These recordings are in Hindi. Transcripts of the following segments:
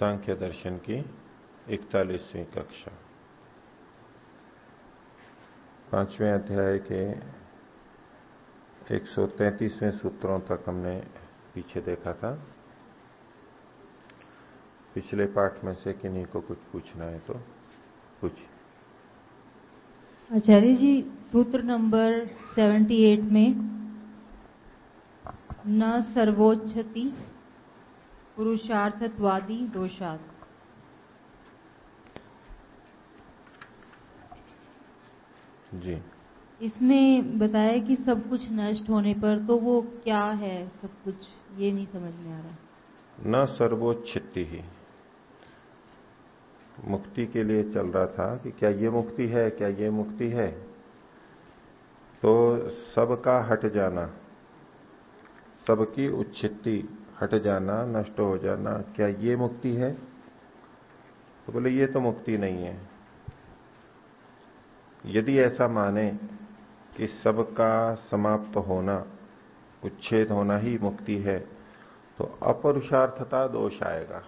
सांख्य दर्शन की इकतालीसवीं कक्षा। पाँचवें अध्याय के 133वें सूत्रों तक हमने पीछे देखा था। पिछले पाठ में से किन्हीं को कुछ पूछना है तो पूछ आचार्य जी, सूत्र नंबर 78 में, न सर्वोच्चति पुरुषार्थत्वादी दोषात। जी। इसमें बताया कि सब कुछ नष्ट होने पर तो वो क्या है सब कुछ ये नहीं समझ में आ रहा। न सर्वोच्चिति ही। मुक्ति के लिए चल रहा था कि क्या ये मुक्ति है क्या ये मुक्ति है? तो सबका हट जाना सबकी उच्छिति हट जाना, नष्ट हो जाना, क्या ये मुक्ति है? तो बोले, ये तो मुक्ति नहीं है। यदि ऐसा माने कि सबका समाप्त होना, उच्छेद होना ही मुक्ति है तो अपरुषार्थता दोष आएगा।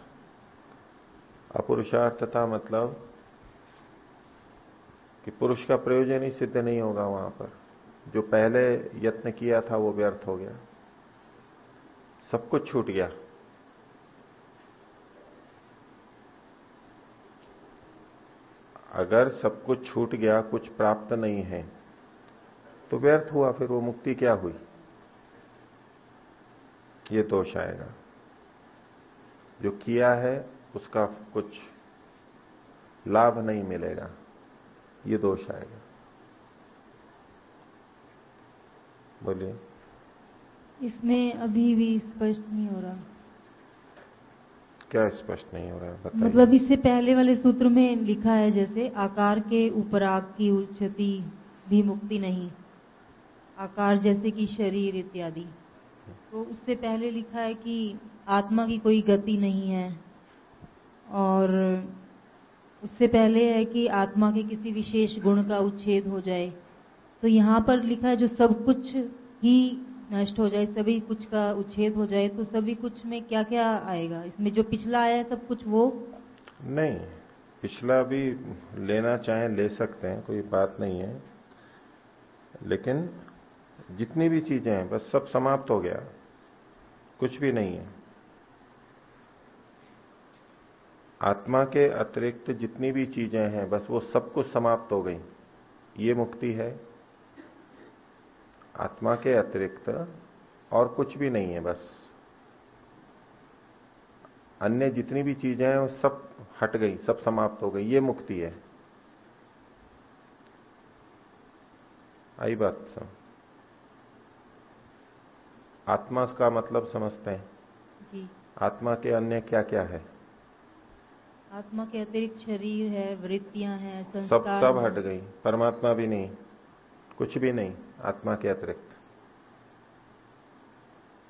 अपुरुषार्थता मतलब कि पुरुष का प्रयोजन ही सिद्ध नहीं होगा वहाँ पर। जो पहले यत्न किया था वो व्यर्थ हो गया। सब कुछ छूट गया। अगर सब कुछ छूट गया, कुछ प्राप्त नहीं है तो व्यर्थ हुआ, फिर वो मुक्ति क्या हुई? ये दोष आएगा। जो किया है, उसका कुछ लाभ नहीं मिलेगा। ये दोष आएगा। बोलिए। इसमें अभी भी स्पष्ट नहीं हो रहा। क्या स्पष्ट नहीं हो रहा? है मतलब इससे पहले वाले सूत्र में लिखा है जैसे आकार के उपराग की उच्चति भी मुक्ति नहीं। आकार जैसे कि शरीर इत्यादि। तो उससे पहले लिखा है कि आत्मा की कोई गति नहीं है। और उससे पहले है कि आत्मा के किसी विशेष गुण का उच्छेद हो जाए। तो यहाँ पर लिखा है जो सब कुछ ही नष्ट हो जाए, सभी कुछ का उच्छेद हो जाए तो सभी कुछ में क्या क्या आएगा? इसमें जो पिछला आया सब कुछ वो? नहीं, पिछला भी लेना चाहे, ले सकते हैं, कोई बात नहीं है। लेकिन जितनी भी चीज़ें हैं, बस सब समाप्त हो गया। कुछ भी नहीं है। आत्मा के अतिरिक्त जितनी भी चीज़ें हैं, बस वो सब कुछ समाप्त हो गई। ये मुक्ति है। आत्मा के अतिरिक्त और कुछ भी नहीं है बस। अन्य जितनी भी चीज़ें हैं वो सब हट गई सब समाप्त हो गई। ये मुक्ति है। आई बात सब। आत्मा का मतलब समझते हैं। जी। आत्मा के अन्य क्या क्या है? आत्मा के अतिरिक्त शरीर है वृत्तियाँ हैं सब संस्कार सब। हट गई। परमात्मा भी नहीं कुछ भी नहीं। आत्मा के अतिरिक्त।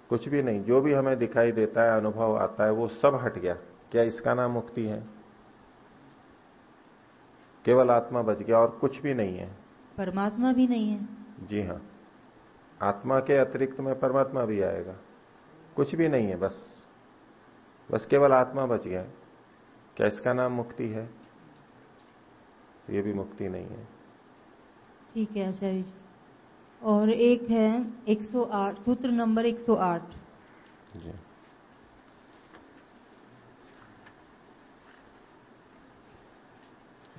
कुछ भी नहीं जो भी हमें दिखाई देता है अनुभव आता है वो सब हट गया। क्या इसका नाम मुक्ति है? केवल आत्मा बच गया और कुछ भी नहीं है। परमात्मा भी नहीं है। जी हाँ आत्मा के अतिरिक्त में परमात्मा भी आएगा। कुछ भी नहीं है बस बस केवल आत्मा बच गया। क्या इसका नाम मुक्ति है? ये भी मुक्ति नहीं है। ठीक है आचार्य जी। और एक है 108 सूत्र नंबर 108 जी।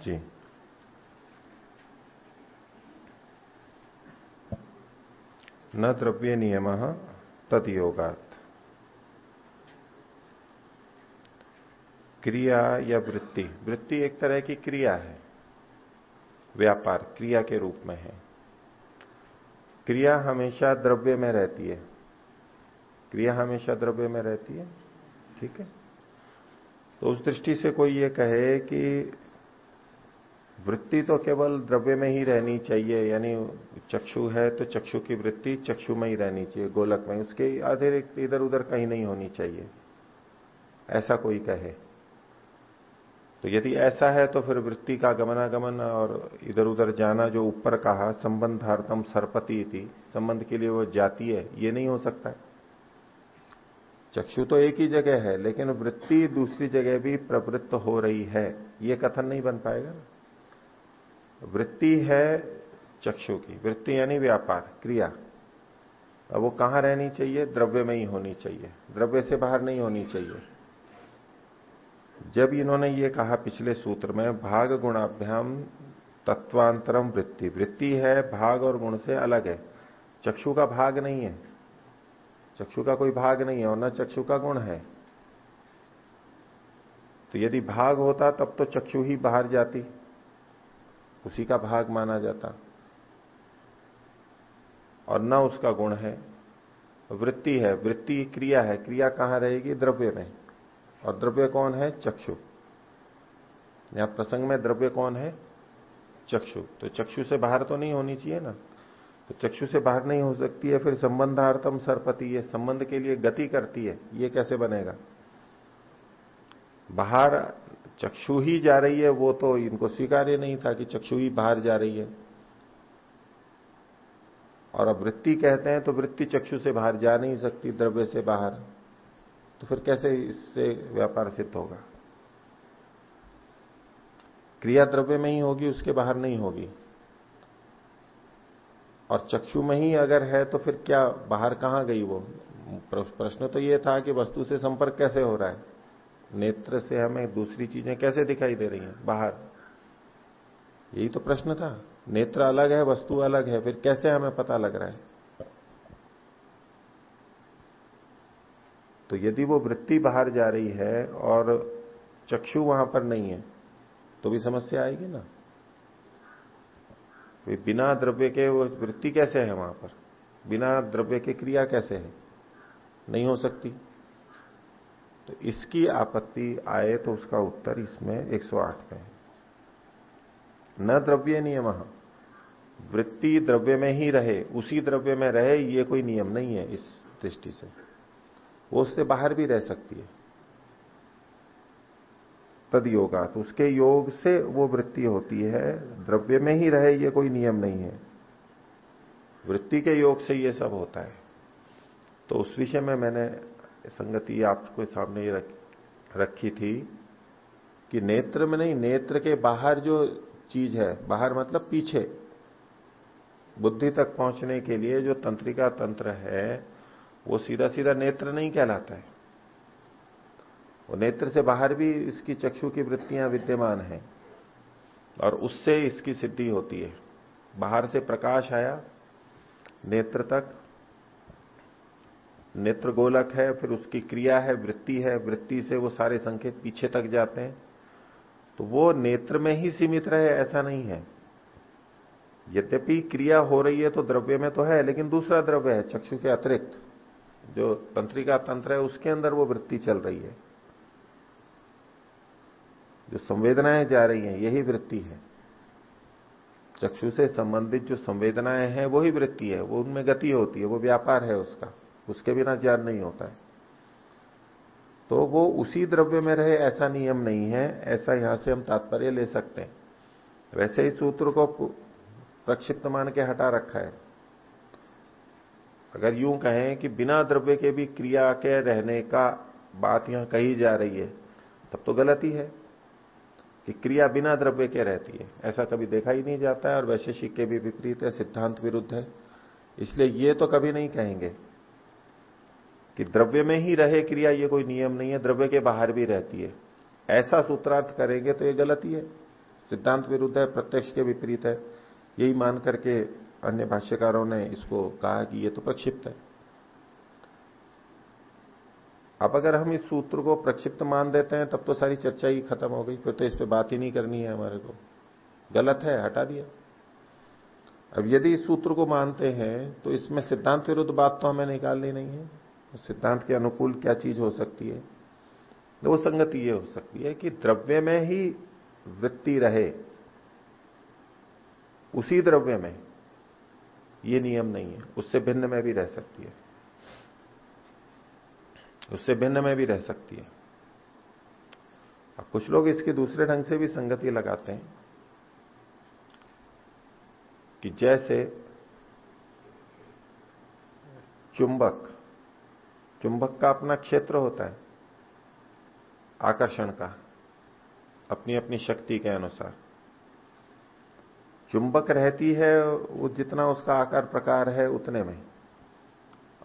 जी। न द्रव्य नियम तद योगात क्रिया या वृत्ति। वृत्ति एक तरह की क्रिया है। व्यापार, क्रिया के रूप में है। क्रिया हमेशा द्रव्य में रहती है। क्रिया हमेशा द्रव्य में रहती है। ठीक है? तो उस दृष्टि से कोई ये कहे कि वृत्ति तो केवल द्रव्य में ही रहनी चाहिए, यानी चक्षु है तो चक्षु की वृत्ति चक्षु में ही रहनी चाहिए, गोलक में। उसके अतिरिक्त इधर उधर कहीं नहीं होनी चाहिए। ऐसा कोई कहे। तो यदि ऐसा है तो फिर वृत्ति का गमनागमन और इधर उधर जाना जो ऊपर कहा, संबंधार्थम सरपति थी संबंध के लिए वो जाती है, ये नहीं हो सकता है। चक्षु तो एक ही जगह है, लेकिन वृत्ति दूसरी जगह भी प्रवृत्त हो रही है, ये कथन नहीं बन पाएगा वृत्ति है चक्षु की, वृत्ति यानी व्यापार, क्रिया। अब वो कहाँ रहनी चाहिए? द्रव्य में ही होनी चाहिए, द्रव्य से बाहर नहीं होनी चाहिए। जब इन्होंने ये कहा पिछले सूत्र में, भाग गुणाभ्याम तत्वांतरम वृत्ति। वृत्ति है, भाग और गुण से अलग है। चक्षु का भाग नहीं है। चक्षु का कोई भाग नहीं है और न चक्षु का गुण है। तो यदि भाग होता, तब तो चक्षु ही बाहर जाती। उसी का भाग माना जाता। और न उसका गुण है। वृत्ति है। वृत्ति क्रिया है। क्रिया कहाँ रहेगी? द्रव्य में। और द्रव्य कौन है? चक्षु। यहाँ प्रसंग में द्रव्य कौन है? चक्षु। तो चक्षु से बाहर तो नहीं होनी चाहिए ना? तो चक्षु से बाहर नहीं हो सकती है, फिर संबंधार्थम सरपति ये संबंध के लिए गति करती है। ये कैसे बनेगा? बाहर चक्षु ही जा रही है, वो तो इनको स्वीकार्य नहीं था कि चक्षु ही बाहर जा रही है। और अब वृत्ति कहते हैं तो वृत्ति चक्षु से बाहर जा नहीं सकती, द्रव्य से बाहर। तो फिर कैसे इससे व्यापार सिद्ध होगा? क्रिया द्रव्य में ही होगी, उसके बाहर नहीं होगी। और चक्षु में ही अगर है तो फिर क्या बाहर कहाँ गई वो? प्रश्न तो ये था कि वस्तु से संपर्क कैसे हो रहा है? नेत्र से हमें दूसरी चीज़ें कैसे दिखाई दे रही हैं? बाहर। यही तो प्रश्न था। नेत्र अलग है, वस्तु अलग है, फिर कैसे हमें पता लग रहा है? तो यदि वो वृत्ति बाहर जा रही है और चक्षु वहाँ पर नहीं है तो भी समस्या आएगी ना? वे बिना द्रव्य के वो वृत्ति कैसे है वहाँ पर? बिना द्रव्य के क्रिया कैसे है? नहीं हो सकती। तो इसकी आपत्ति आए तो उसका उत्तर इसमें 108 में है। न द्रव्य नियम, वृत्ति द्रव्य में ही रहे, उसी द्रव्य में रहे, ये कोई नियम नहीं है इस दृष्टि से। वो उससे बाहर भी रह सकती है। तद योगा तो उसके योग से वो वृत्ति होती है द्रव्य में ही रहे ये कोई नियम नहीं है। वृत्ति के योग से ये सब होता है। तो उस विषय में मैंने संगति आपको सामने रख, रखी थी कि नेत्र में नहीं नेत्र के बाहर जो चीज़ है बाहर मतलब पीछे बुद्धि तक पहुँचने के लिए जो तंत्रिका तंत्र है वो सीधा सीधा नेत्र नहीं कहलाता है। वो नेत्र से बाहर भी इसकी चक्षु की वृत्तियाँ विद्यमान है और उससे इसकी सिद्धि होती है। बाहर से प्रकाश आया, नेत्र तक, नेत्र गोलक है, फिर उसकी क्रिया है, वृत्ति है, वृत्ति से वो सारे संकेत पीछे तक जाते हैं। तो वो नेत्र में ही सीमित रहे, ऐसा नहीं है। यद्यपि क्रिया हो रही है तो द्रव्य में तो है, लेकिन दूसरा द्रव्य है, चक्षु के अतिरिक्त। जो तंत्रिका तंत्र है, उसके अंदर वो वृत्ति चल रही है। जो संवेदनाएँ जा रही हैं, यही वृत्ति है। चक्षु से संबंधित जो संवेदनाएँ हैं, वही वृत्ति है। वो उनमें गति होती है, वो व्यापार है उसका। उसके बिना ज्ञान नहीं होता है। तो वो उसी द्रव्य में रहे, ऐसा नियम नहीं है। ऐसा यहाँ से हम तात्पर्य ले सकते हैं। वैसे ही सूत्र को प्रक्षिप्त मान के हटा रखा है। अगर यूँ कहें कि बिना द्रव्य के भी क्रिया के रहने का बात यहाँ कही जा रही है, तब तो गलती है कि क्रिया बिना द्रव्य के रहती है। ऐसा कभी देखा ही नहीं जाता है और वैशेषिक के भी विपरीत है, सिद्धांत विरुद्ध है। इसलिए ये तो कभी नहीं कहेंगे कि द्रव्य में ही रहे क्रिया, ये कोई नियम नहीं है, द्रव्य के बाहर भी रहती है। ऐसा सूत्रार्थ करेंगे तो ये गलती है सिद्धांत विरुद्ध है, प्रत्यक्ष के विपरीत है। यही मान करके अन्य भाष्यकारों ने इसको कहा कि ये तो प्रक्षिप्त है। अब अगर हम इस सूत्र को प्रक्षिप्त मान देते हैं, तब तो सारी चर्चा ही खत्म हो गई, फिर तो इस पर बात ही नहीं करनी है हमारे को। गलत है, हटा दिया। अब यदि इस सूत्र को मानते हैं तो इसमें सिद्धांत विरुद्ध बात तो हमें निकालनी नहीं है। तो सिद्धांत के अनुकूल क्या चीज़ हो सकती है? तो वो संगति ये हो सकती है कि द्रव्य में ही वृत्ति रहे, उसी द्रव्य में। ये नियम नहीं है। उससे भिन्न में भी रह सकती है। उससे भिन्न में भी रह सकती है। अब कुछ लोग इसके दूसरे ढंग से भी संगति लगाते हैं कि जैसे चुंबक चुंबक का अपना क्षेत्र होता है, आकर्षण का अपनी अपनी शक्ति के अनुसार। चुंबक रहती है, वो जितना उसका आकार प्रकार है उतने में।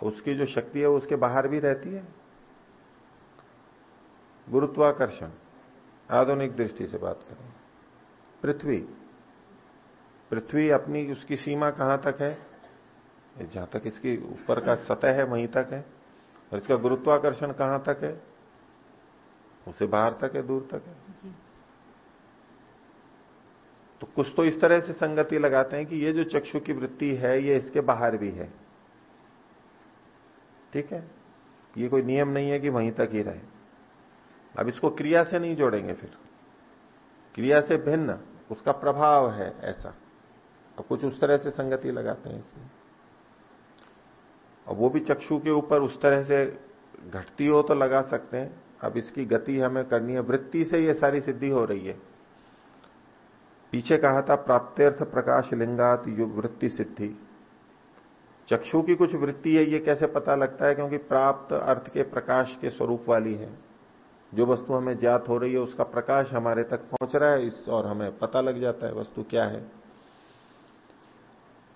उसकी जो शक्ति है उसके बाहर भी रहती है। गुरुत्वाकर्षण, आधुनिक दृष्टि से बात करें। पृथ्वी पृथ्वी अपनी उसकी सीमा कहाँ तक है? जहाँ तक इसकी ऊपर का सतह है, वहीं तक है। और इसका गुरुत्वाकर्षण कहाँ तक है? उसे बाहर तक है, दूर तक है। तो कुछ तो इस तरह से संगति लगाते हैं कि ये जो चक्षु की वृत्ति है, ये इसके बाहर भी है। ठीक है? ये कोई नियम नहीं है कि वहीं तक ही रहे। अब इसको क्रिया से नहीं जोड़ेंगे फिर। क्रिया से भिन्न, उसका प्रभाव है ऐसा। अब कुछ उस तरह से संगति लगाते हैं इसमें। और वो भी चक्षु के ऊपर उस तरह से घटती हो तो लगा सकते हैं। अब इसकी गति हमें करनी है। वृत्ति से ये सारी सिद्धि हो रही है। पीछे कहा था, प्राप्त्यर्थ प्रकाश लिंगात वृत्ति सिद्धि। चक्षु की कुछ वृत्ति है, ये कैसे पता लगता है? क्योंकि प्राप्त अर्थ के प्रकाश के स्वरूप वाली है। जो वस्तु हमें ज्ञात हो रही है, उसका प्रकाश हमारे तक पहुँच रहा है, इस और हमें पता लग जाता है वस्तु क्या है।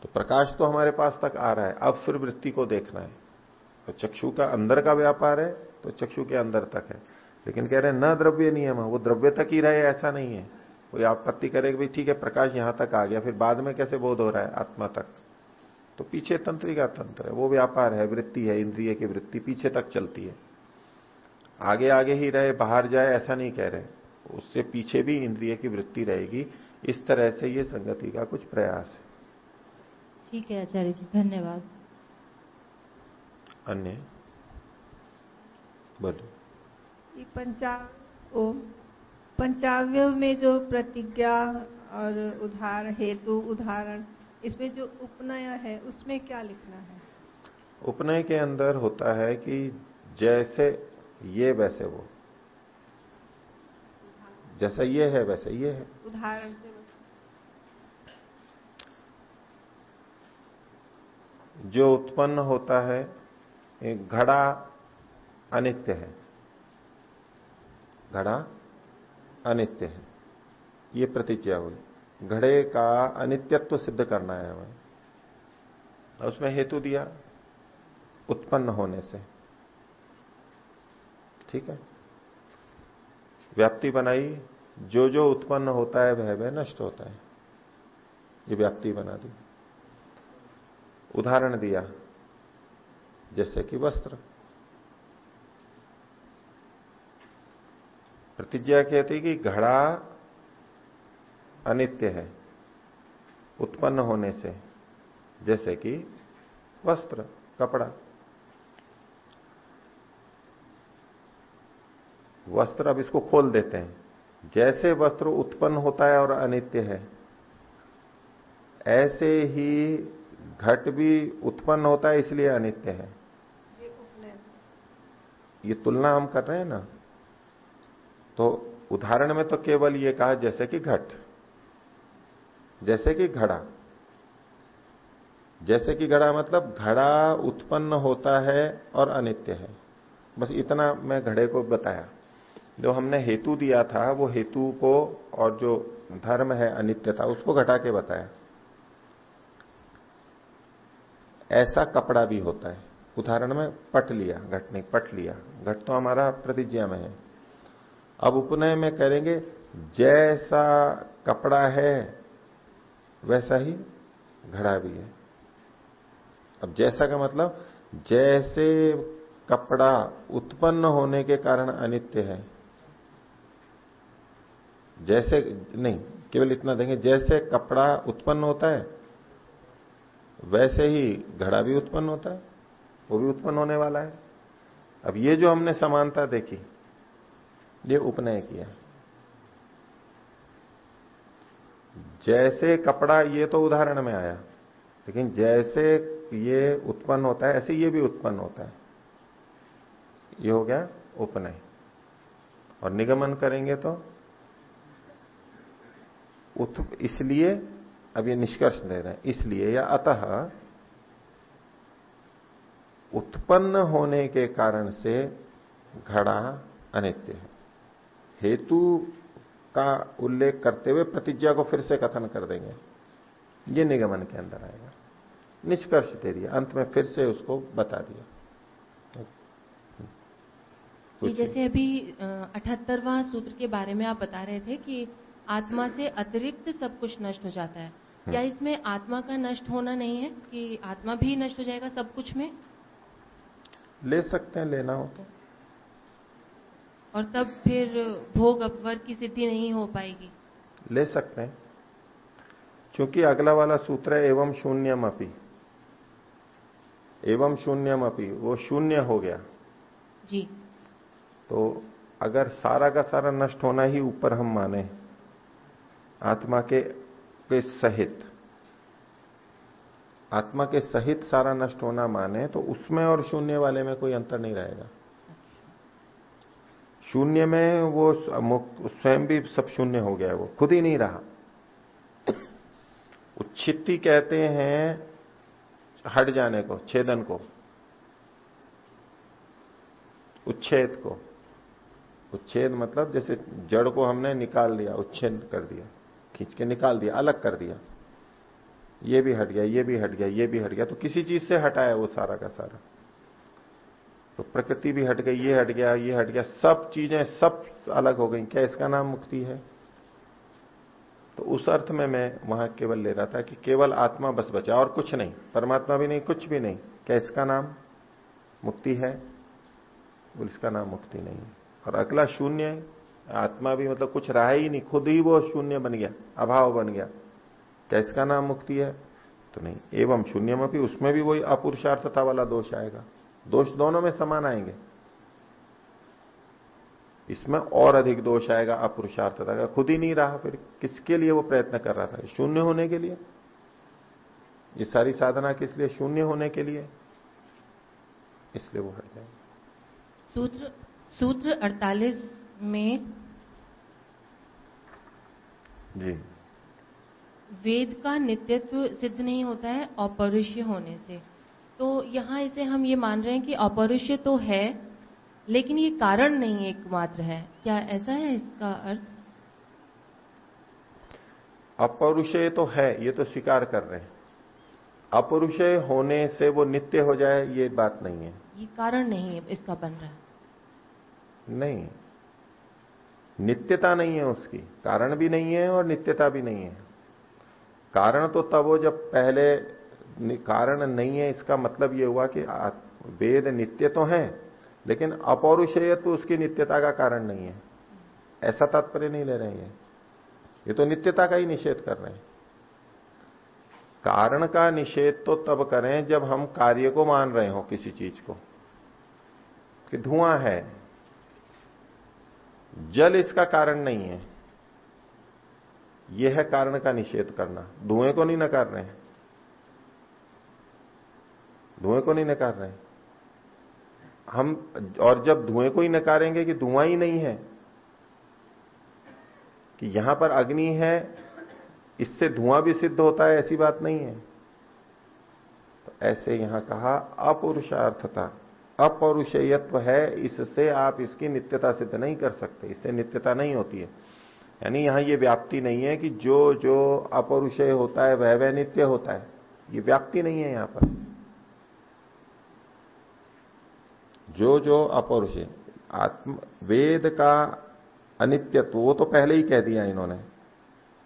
तो प्रकाश तो हमारे पास तक आ रहा है, अब फिर वृत्ति को देखना है। तो चक्षु का अंदर का व्यापार है तो चक्षु के अंदर तक है। लेकिन कह रहे हैं, न द्रव्य नियम वो द्रव्य तक ही रहे, ऐसा नहीं है। कोई आपत्ति करे भाई ठीक है प्रकाश यहाँ तक आ गया फिर बाद में कैसे बोध हो रहा है आत्मा तक? तो पीछे तंत्रिका तंत्र है वो व्यापार है वृत्ति है इंद्रिय की वृत्ति पीछे तक चलती है। आगे आगे ही रहे बाहर जाए ऐसा नहीं कह रहे। उससे पीछे भी इंद्रिय की वृत्ति रहेगी इस तरह से ये संगति का कुछ प्रयास है। ठीक है आचार्य जी धन्यवाद। अन्य? बोलो पंचा ओ पंचाव्य में जो प्रतिज्ञा और उदाहर हेतु उदाहरण इसमें जो उपनय है उसमें क्या लिखना है? उपनय के अंदर होता है कि जैसे ये वैसे वो। जैसा ये है वैसे ये है। उदाहरण से। जो उत्पन्न होता है घड़ा अनित्य है। घड़ा अनित्य है। ये प्रतिज्ञा हुई। घड़े का अनित्यत्व सिद्ध करना है हमें उसमें हेतु दिया उत्पन्न होने से। ठीक है? व्याप्ति बनाई। जो जो उत्पन्न होता है, वह वह नष्ट होता है। ये व्याप्ति बना दी। उदाहरण दिया। जैसे कि वस्त्र। प्रतिज्ञा कहती कि घड़ा अनित्य है उत्पन्न होने से जैसे कि वस्त्र कपड़ा। वस्त्र अब इसको खोल देते हैं। जैसे वस्त्र उत्पन्न होता है और अनित्य है ऐसे ही घट भी उत्पन्न होता है इसलिए अनित्य है। ये तुलना हम कर रहे हैं ना? तो उदाहरण में तो केवल ये कहा, जैसे कि घट, जैसे कि घड़ा। जैसे कि घड़ा मतलब घड़ा उत्पन्न होता है और अनित्य है। बस इतना मैं घड़े को बताया। जो हमने हेतु दिया था, वो हेतु को और जो धर्म है अनित्य था उसको घटा के बताया। ऐसा कपड़ा भी होता है। उदाहरण में पट लिया घट नहीं पट लिया। घट तो हमारा प्रतिज्ञा में है। अब उपनय में करेंगे, जैसा कपड़ा है, वैसा ही घड़ा भी है। अब जैसा का मतलब जैसे कपड़ा उत्पन्न होने के कारण अनित्य है, जैसे, नहीं, केवल इतना देंगे, जैसे कपड़ा उत्पन्न होता है, वैसे ही घड़ा भी उत्पन्न होता है, वो भी उत्पन्न होने वाला है। अब ये जो हमने समानता देखी ये उपनय किया। जैसे कपड़ा, ये तो उदाहरण में आया, लेकिन जैसे ये उत्पन्न होता है, ऐसे ये भी उत्पन्न होता है। ये हो गया उपनय। और निगमन करेंगे तो इसलिए अब ये निष्कर्ष दे रहे हैं, इसलिए या अतः उत्पन्न होने के कारण से घड़ा अनित्य है। हेतु का उल्लेख करते हुए प्रतिज्ञा को फिर से कथन कर देंगे। ये निगमन के अंदर आएगा। निष्कर्ष दे दिया। अंत में फिर से उसको बता दिया। ये जैसे अभी अठहत्तरवा सूत्र के बारे में आप बता रहे थे कि आत्मा से अतिरिक्त सब कुछ नष्ट हो जाता है। क्या हम्म। इसमें आत्मा का नष्ट होना नहीं है? कि आत्मा भी नष्ट हो जाएगा सब कुछ में? ले सकते हैं लेना हो तो। और तब फिर भोग अपवर की सिद्धि नहीं हो पाएगी। ले सकते हैं। क्योंकि अगला वाला सूत्र है एवं शून्यम अपी। एवं शून्यम अपी वो शून्य हो गया। जी। तो अगर सारा का सारा नष्ट होना ही ऊपर हम माने आत्मा के के सहित आत्मा के सहित सारा नष्ट होना माने तो उसमें और शून्य वाले में कोई अंतर नहीं रहेगा। शून्य में वो स्वयं भी सब शून्य हो गया वो, खुद ही नहीं रहा। उच्छित्ति कहते हैं, हट जाने को, छेदन को, उच्छेद को। उच्छेद मतलब जैसे जड़ को हमने निकाल दिया, उच्छेद कर दिया, खींच के निकाल दिया, अलग कर दिया। ये भी हट गया, ये भी हट गया, ये भी हट गया तो किसी चीज़ से हटाया वो सारा का सारा। तो प्रकृति भी हट गई, ये हट गया, ये हट गया, सब चीज़ें सब अलग हो गई। क्या इसका नाम मुक्ति है? तो उस अर्थ में मैं वहाँ केवल ले रहा था कि केवल आत्मा बस बचा और कुछ नहीं, परमात्मा भी नहीं, कुछ भी नहीं। क्या इसका नाम मुक्ति है? बोल, इसका नाम मुक्ति नहीं। है और अगला शून्य, आत्मा भी मतलब कुछ रहा ही नहीं, खुद ही वो शून्य बन गया, अभाव बन गया। क्या इसका नाम मुक्ति है? तो नहीं, एवं शून्य में भी उसमें भी वही अपुरुषार्थता वाला दोष आएगा। दोष दोनों में समान आएँगे। इसमें और अधिक दोष आएगा अपुरुषार्थता का खुद ही नहीं रहा फिर किसके लिए वो प्रयत्न कर रहा था? शून्य होने के लिए। ये सारी साधना किस लिए? शून्य होने के लिए। इसलिए वो हट जाएगा। सूत्र सूत्र 48 में जी। वेद का नित्यत्व सिद्ध नहीं होता है अपरुष्य होने से। तो यहाँ इसे हम ये मान रहे हैं कि अपरुष्य तो है लेकिन ये कारण नहीं एकमात्र है। क्या ऐसा है इसका अर्थ? अपरुषय तो है ये तो स्वीकार कर रहे हैं। अपरुषय होने से वो नित्य हो जाए ये बात नहीं है। ये कारण नहीं है इसका बन रहा है। नहीं। नित्यता नहीं है उसकी। कारण भी नहीं है और नित्यता भी नहीं है। कारण तो तब वो जब पहले कारण नहीं है, इसका मतलब ये हुआ कि वेद नित्य तो है, लेकिन अपौरुषेय तो उसकी नित्यता का कारण नहीं है। ऐसा तात्पर्य नहीं ले रहे हैं। ये तो नित्यता का ही निषेध कर रहे हैं। कारण का निषेध तो तब करें जब हम कार्य को मान रहे हो किसी चीज़ को, कि धुआँ है, जल इसका कारण नहीं है। यह है कारण का निषेध करना। धुएँ को नहीं नकार रहे हैं। धुएँ को नहीं नकार रहे हम, और जब धुएँ को ही नकारेंगे कि धुआँ ही नहीं है, कि यहाँ पर अग्नि है, इससे धुआँ भी सिद्ध होता है, ऐसी बात नहीं है। तो ऐसे यहाँ कहा, अपुरुषार्थता, अपौरुषेयत्व है, इससे आप इसकी नित्यता सिद्ध नहीं कर सकते, इससे नित्यता नहीं होती है। यानी यहाँ ये व्याप्ति नहीं है कि जो जो अपौरुषेय होता है, वह वह नित्य होता है, ये व्याप्ति नहीं है यहाँ पर। जो जो अपौरुषेय आत्म, वेद का अनित्यत्व, वो तो पहले ही कह दिया इन्होंने।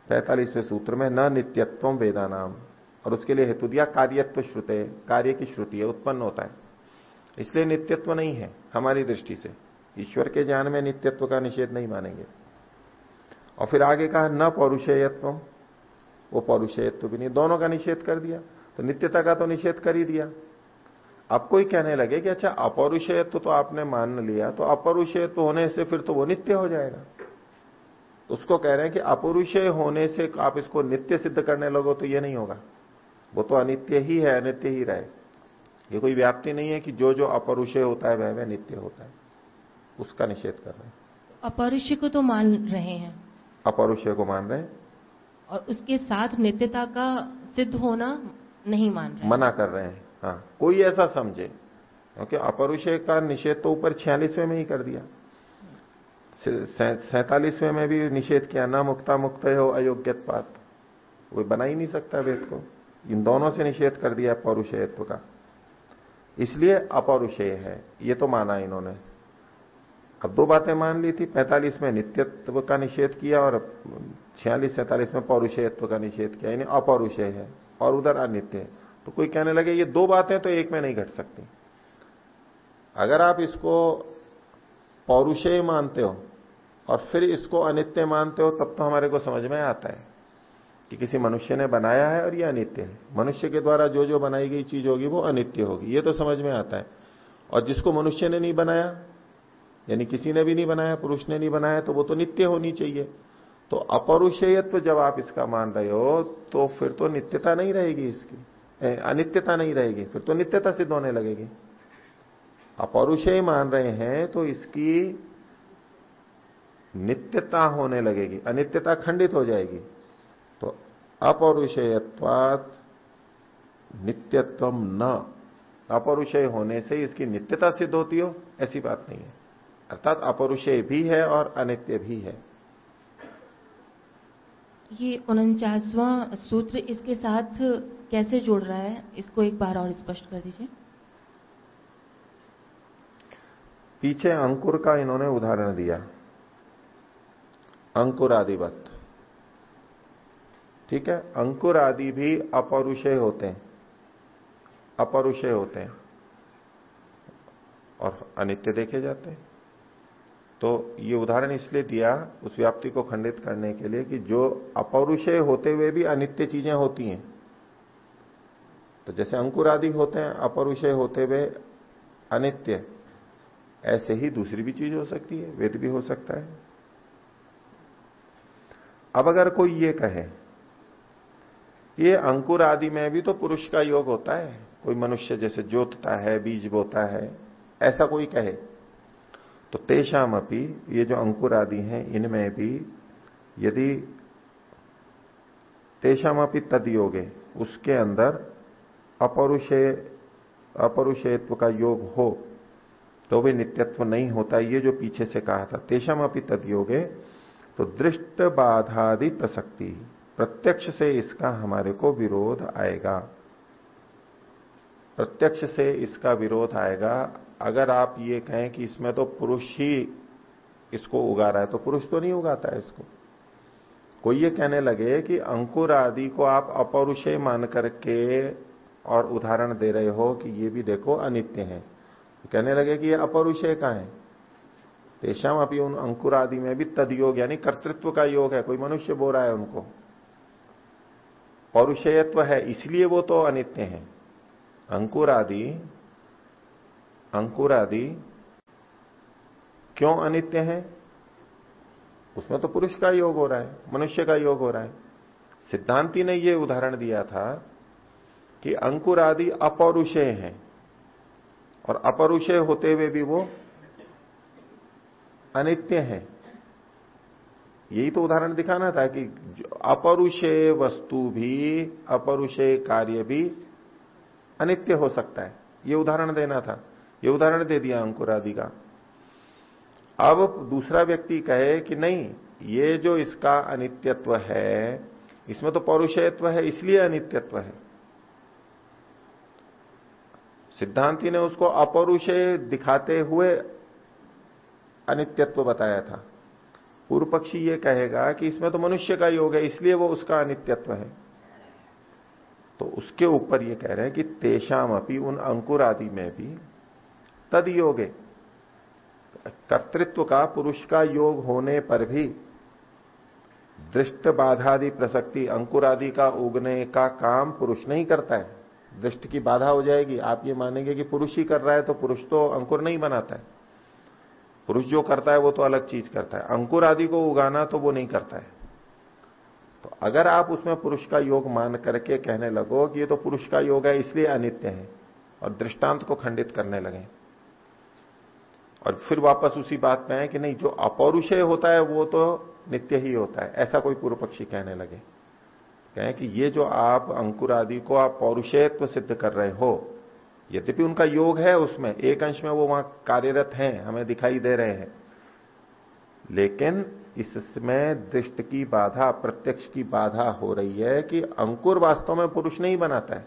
पैतालीसवें सूत्र में, न नित्यत्व वेदा नाम और उसके लिए हेतु दिया कार्यत्व श्रुते, कार्य की श्रुति है, उत्पन्न होता है। इसलिए नित्यत्व नहीं है, हमारी दृष्टि से। ईश्वर के ज्ञान में नित्यत्व का निषेध नहीं मानेंगे। और फिर आगे कहा, न पौरुषेयत्व, वो पौरुषेयत्व भी नहीं, दोनों का निषेध कर दिया। तो नित्यता का तो निषेध कर ही दिया। अब कोई कहने लगे कि अच्छा अपौरुषेयत्व तो आपने मान लिया तो अपरुषेयत्व होने से फिर तो वो नित्य हो जाएगा। तो उसको कह रहे हैं कि अपरुषय होने से आप इसको नित्य सिद्ध करने लगो तो ये नहीं होगा। वो तो अनित्य ही है अनित्य ही रहे। ये कोई व्याप्ति नहीं है कि जो जो अपरुषय होता है वह वह नित्य होता है। उसका निषेध कर रहे हैं। अपरुष्य को तो मान रहे हैं। अपरुषय को मान रहे हैं। और उसके साथ नित्यता का सिद्ध होना नहीं मान रहे मना कर रहे हैं। हाँ कोई ऐसा समझे। क्योंकि अपरुषय का निषेध तो ऊपर छियालीसवें में ही कर दिया। सैतालीसवें में भी निषेध किया, ना मुक्ता मुक्त हो अयोग्यत पात। वो बना ही नहीं सकता वेद को। इन दोनों से निषेध कर दिया पौरुषेयत्व का। इसलिए अपौरुषेय है, ये तो माना इन्होंने। अब दो बातें मान ली थी पैंतालीस में नित्यत्व का निषेध किया और छियालीस सैतालीस में पौरुषेयत्व का निषेध किया, यानी अपौरुषेय है और उधर अनित्य है। तो कोई कहने लगे, ये दो बातें तो एक में नहीं घट सकती। अगर आप इसको पौरुषेय मानते हो और फिर इसको अनित्य मानते हो, तब तो हमारे को समझ में आता है कि किसी मनुष्य ने बनाया है और ये अनित्य है। मनुष्य के द्वारा जो जो बनाई गई चीज़ होगी, वो अनित्य होगी। ये तो समझ में आता है। और जिसको मनुष्य ने नहीं बनाया, यानी किसी ने भी नहीं बनाया, पुरुष ने नहीं बनाया तो वो तो नित्य होनी चाहिए। तो अपरुषेयत्व जब आप इसका मान रहे हो तो फिर तो नित्यता नहीं रहेगी इसकी। अनित्यता नहीं रहेगी, फिर तो नित्यता सिद्ध होने लगेगी। अपौरुषेय मान रहे हैं तो इसकी नित्यता होने लगेगी, अनित्यता खंडित हो जाएगी। तो अपौरुषेयत्वात नित्यत्व न। अपरुषय होने से इसकी नित्यता सिद्ध होती हो, ऐसी बात नहीं है। अर्थात अपरुषय भी है और अनित्य भी है। ये उनचासवां सूत्र इसके साथ कैसे जुड़ रहा है, इसको एक बार और स्पष्ट कर दीजिए। पीछे अंकुर का इन्होंने उदाहरण दिया। अंकुर आदिवत ठीक है? अंकुर आदि भी अपरुषय होते हैं। अपरुषय होते हैं। और अनित्य देखे जाते हैं। तो ये उदाहरण इसलिए दिया उस व्याप्ति को खंडित करने के लिए कि जो अपौरुषय होते हुए भी अनित्य चीज़ें होती हैं तो जैसे अंकुर आदि होते हैं अपरुषय होते हुए अनित्य, ऐसे ही दूसरी भी चीज़ हो सकती है, वेद भी हो सकता है। अब अगर कोई ये कहे, ये अंकुर आदि में भी तो पुरुष का योग होता है, कोई मनुष्य जैसे जोतता है, बीज बोता है, ऐसा कोई कहे तो तेषाम अपी ये जो अंकुर आदि हैं, इनमें भी यदि तेषाम अपी तद योगे, उसके अंदर अपरुषे अपरुषेत्व का योग हो तो भी नित्यत्व नहीं होता, ये जो पीछे से कहा था, तेषम अपनी तद योगे तो दृष्ट बाधादि प्रसक्ति, प्रत्यक्ष से इसका हमारे को विरोध आएगा। प्रत्यक्ष से इसका विरोध आएगा, अगर आप ये कहें कि इसमें तो पुरुष ही इसको उगा रहा है तो पुरुष तो नहीं उगाता है इसको। कोई ये कहने लगे कि अंकुर आदि को आप अपौरुषे मान करके और उदाहरण दे रहे हो कि ये भी देखो अनित्य है। कहने लगे कि ये अपौरुषय का है। तेषाम अभी उन अंकुर आदि में भी तद योग यानी कर्तृत्व का योग है। कोई मनुष्य बो रहा है उनको। पौरुषयत्व है, इसलिए वो तो अनित्य है। अंकुर आदि अंकुर आदि क्यों अनित्य है? उसमें तो पुरुष का योग हो रहा है, मनुष्य का योग हो रहा है। सिद्धांति ने यह उदाहरण दिया था कि अंकुर आदि अपौरुषय हैं। और अपरुषय होते हुए भी वो अनित्य है। यही तो उदाहरण दिखाना था कि अपरुषय वस्तु भी, अपरुषय कार्य भी अनित्य हो सकता है। ये उदाहरण देना था। ये उदाहरण दे दिया अंकुर आदि का। अब दूसरा व्यक्ति कहे कि नहीं, ये जो इसका अनित्यत्व है, इसमें तो पौरुषयत्व है, इसलिए अनित्यत्व है। सिद्धांति ने उसको अपौरुषय दिखाते हुए अनित्यत्व बताया था। पूर्व पक्षी ये कहेगा कि इसमें तो मनुष्य का योग है, इसलिए वो उसका अनित्यत्व है। तो उसके ऊपर ये कह रहे हैं कि तेषाम अपनी उन अंकुर आदि में भी तद योगे कर्तृत्व का, पुरुष का योग होने पर भी दृष्ट बाधादि प्रसक्ति, अंकुर आदि का उगने का काम पुरुष नहीं करता है। दृष्ट की बाधा हो जाएगी। आप ये मानेंगे कि पुरुष ही कर रहा है तो पुरुष तो अंकुर नहीं बनाता है। पुरुष जो करता है, वो तो अलग चीज़ करता है। अंकुर आदि को उगाना तो वो नहीं करता है। तो अगर आप उसमें पुरुष का योग मान करके कहने लगो कि ये तो पुरुष का योग है, इसलिए अनित्य है, और दृष्टांत को खंडित करने लगे, और फिर वापस उसी बात में है कि नहीं, जो अपौरुषय होता है, वो तो नित्य ही होता है। ऐसा कोई पूर्व पक्षी कहने लगे। कहें कि ये जो आप अंकुर आदि को आप पौरुषेत्व सिद्ध कर रहे हो, यद्यपि उनका योग है उसमें, एक अंश में वो वहाँ कार्यरत हैं, हमें दिखाई दे रहे हैं। लेकिन इसमें दृष्ट की बाधा, प्रत्यक्ष की बाधा हो रही है कि अंकुर वास्तव में पुरुष नहीं बनाता है।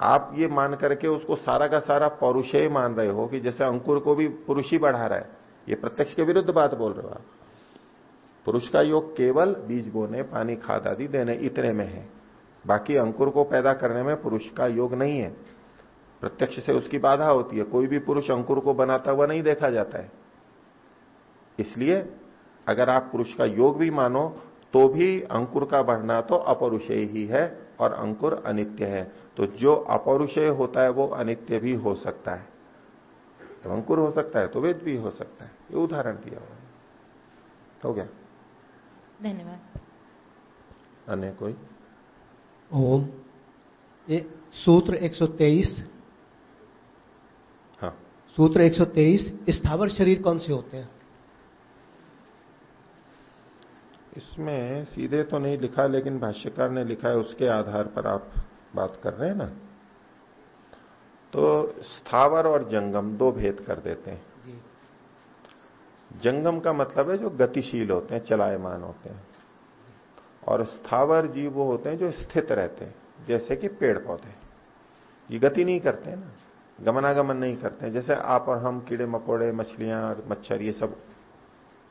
आप ये मान करके उसको सारा का सारा पौरुषेय मान रहे हो कि जैसे अंकुर को भी पुरुष ही बढ़ा रहा है। ये प्रत्यक्ष के विरुद्ध बात बोल रहे हो आप। पुरुष का योग केवल बीज बोने, पानी, खाद आदि देने इतने में है। बाकी अंकुर को पैदा करने में पुरुष का योग नहीं है। प्रत्यक्ष से उसकी बाधा होती है। कोई भी पुरुष अंकुर को बनाता हुआ नहीं देखा जाता है। इसलिए अगर आप पुरुष का योग भी मानो तो भी अंकुर का बढ़ना तो अपरुषेय ही है और अंकुर अनित्य है। तो जो अपरुषेय होता है, वो अनित्य भी हो सकता है। अंकुर हो सकता है तो वेद भी हो सकता है। ये उदाहरण दिया हो गया। धन्यवाद। अन्य कोई? ओम। ये सूत्र 123 हाँ। सूत्र 123 स्थावर शरीर कौन से होते हैं? इसमें सीधे तो नहीं लिखा लेकिन भाष्यकार ने लिखा है उसके आधार पर आप बात कर रहे हैं ना? तो स्थावर और जंगम दो भेद कर देते हैं। जंगम का मतलब है जो गतिशील होते हैं चलायमान होते हैं। और स्थावर जीव वो होते हैं जो स्थित रहते हैं जैसे कि पेड़ पौधे ये गति नहीं करते ना गमनागमन नहीं करते हैं। जैसे आप और हम कीड़े मकोड़े मछलियाँ मच्छर ये सब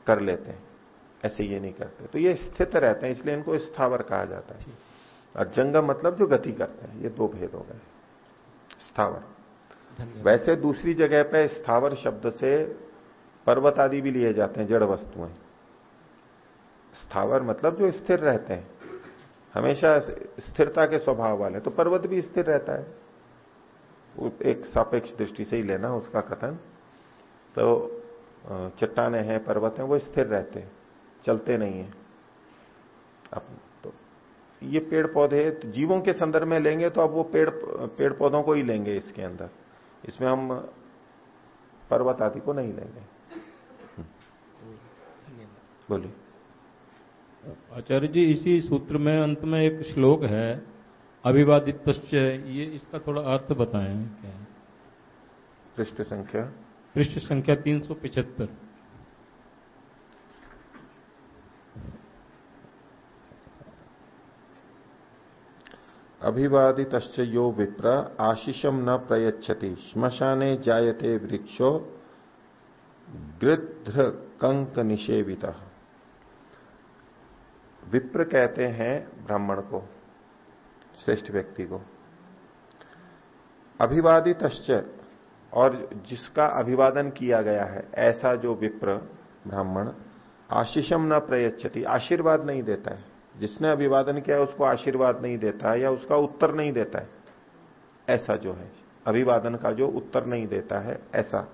कर लेते हैं। ऐसे ये नहीं करते। तो ये स्थित रहते हैं इसलिए इनको स्थावर कहा जाता है। और जंगम मतलब जो गति करते हैं ये दो भेद हो गए। स्थावर। वैसे दूसरी जगह पे स्थावर शब्द से पर्वत आदि भी लिए जाते हैं, जड़ वस्तुएँ। स्थावर मतलब जो स्थिर रहते हैं। हमेशा स्थिरता के स्वभाव वाले। तो पर्वत भी स्थिर रहता है। एक सापेक्ष दृष्टि से ही लेना, उसका कथन। तो चट्टाने हैं, पर्वत हैं, वो स्थिर रहते हैं, चलते नहीं है। अब तो ये पेड़ पौधे तो जीवों के संदर्भ में लेंगे तो अब वो पेड़ पेड़ पौधों को ही लेंगे इसके अंदर। इसमें हम पर्वत आदि को नहीं लेंगे। बोलिए। आचार्य जी इसी सूत्र में अंत में एक श्लोक है अभिवादित ये इसका थोड़ा अर्थ बताएँ क्या है? पृष्ठ संख्या। पृष्ठ संख्या तीन सौ पिछहत्तर। अभिवादित यो विप्र आशीषम न प्रयच्छति श्मशाने जायते वृक्षो गृध्र कंक निषेवित विप्र कहते हैं ब्राह्मण को, श्रेष्ठ व्यक्ति को। अभिवादित और जिसका अभिवादन किया गया है, ऐसा जो विप्र ब्राह्मण आशीषम न प्रयच्छति, आशीर्वाद नहीं देता है। जिसने अभिवादन किया उसको आशीर्वाद नहीं देता है, या उसका उत्तर नहीं देता है। ऐसा जो है, अभिवादन का जो उत्तर नहीं देता है, ऐसा।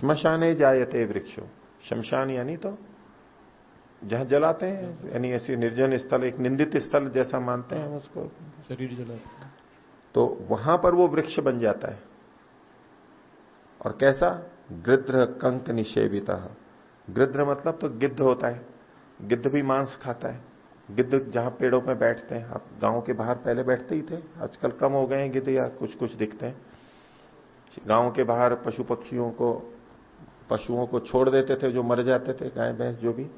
श्मशाने जायते वृक्षो, शमशान यानी तो जहाँ जलाते हैं यानी ऐसी निर्जन स्थल एक निंदित स्थल जैसा मानते हैं उसको। शरीर जलाते तो वहाँ पर वो वृक्ष बन जाता है। और कैसा? गृद्र कंक निषेविता। गृद्र मतलब तो गिद्ध होता है। गिद्ध भी मांस खाता है। गिद्ध जहाँ पेड़ों में बैठते हैं आप गाँव के बाहर पहले बैठते ही थे आजकल कम हो गए हैं गिद्ध या कुछ कुछ दिखते हैं। गाँव के बाहर पशु पक्षियों को पशुओं को छोड़ देते थे जो मर जाते थे गाय भैंस जो भी।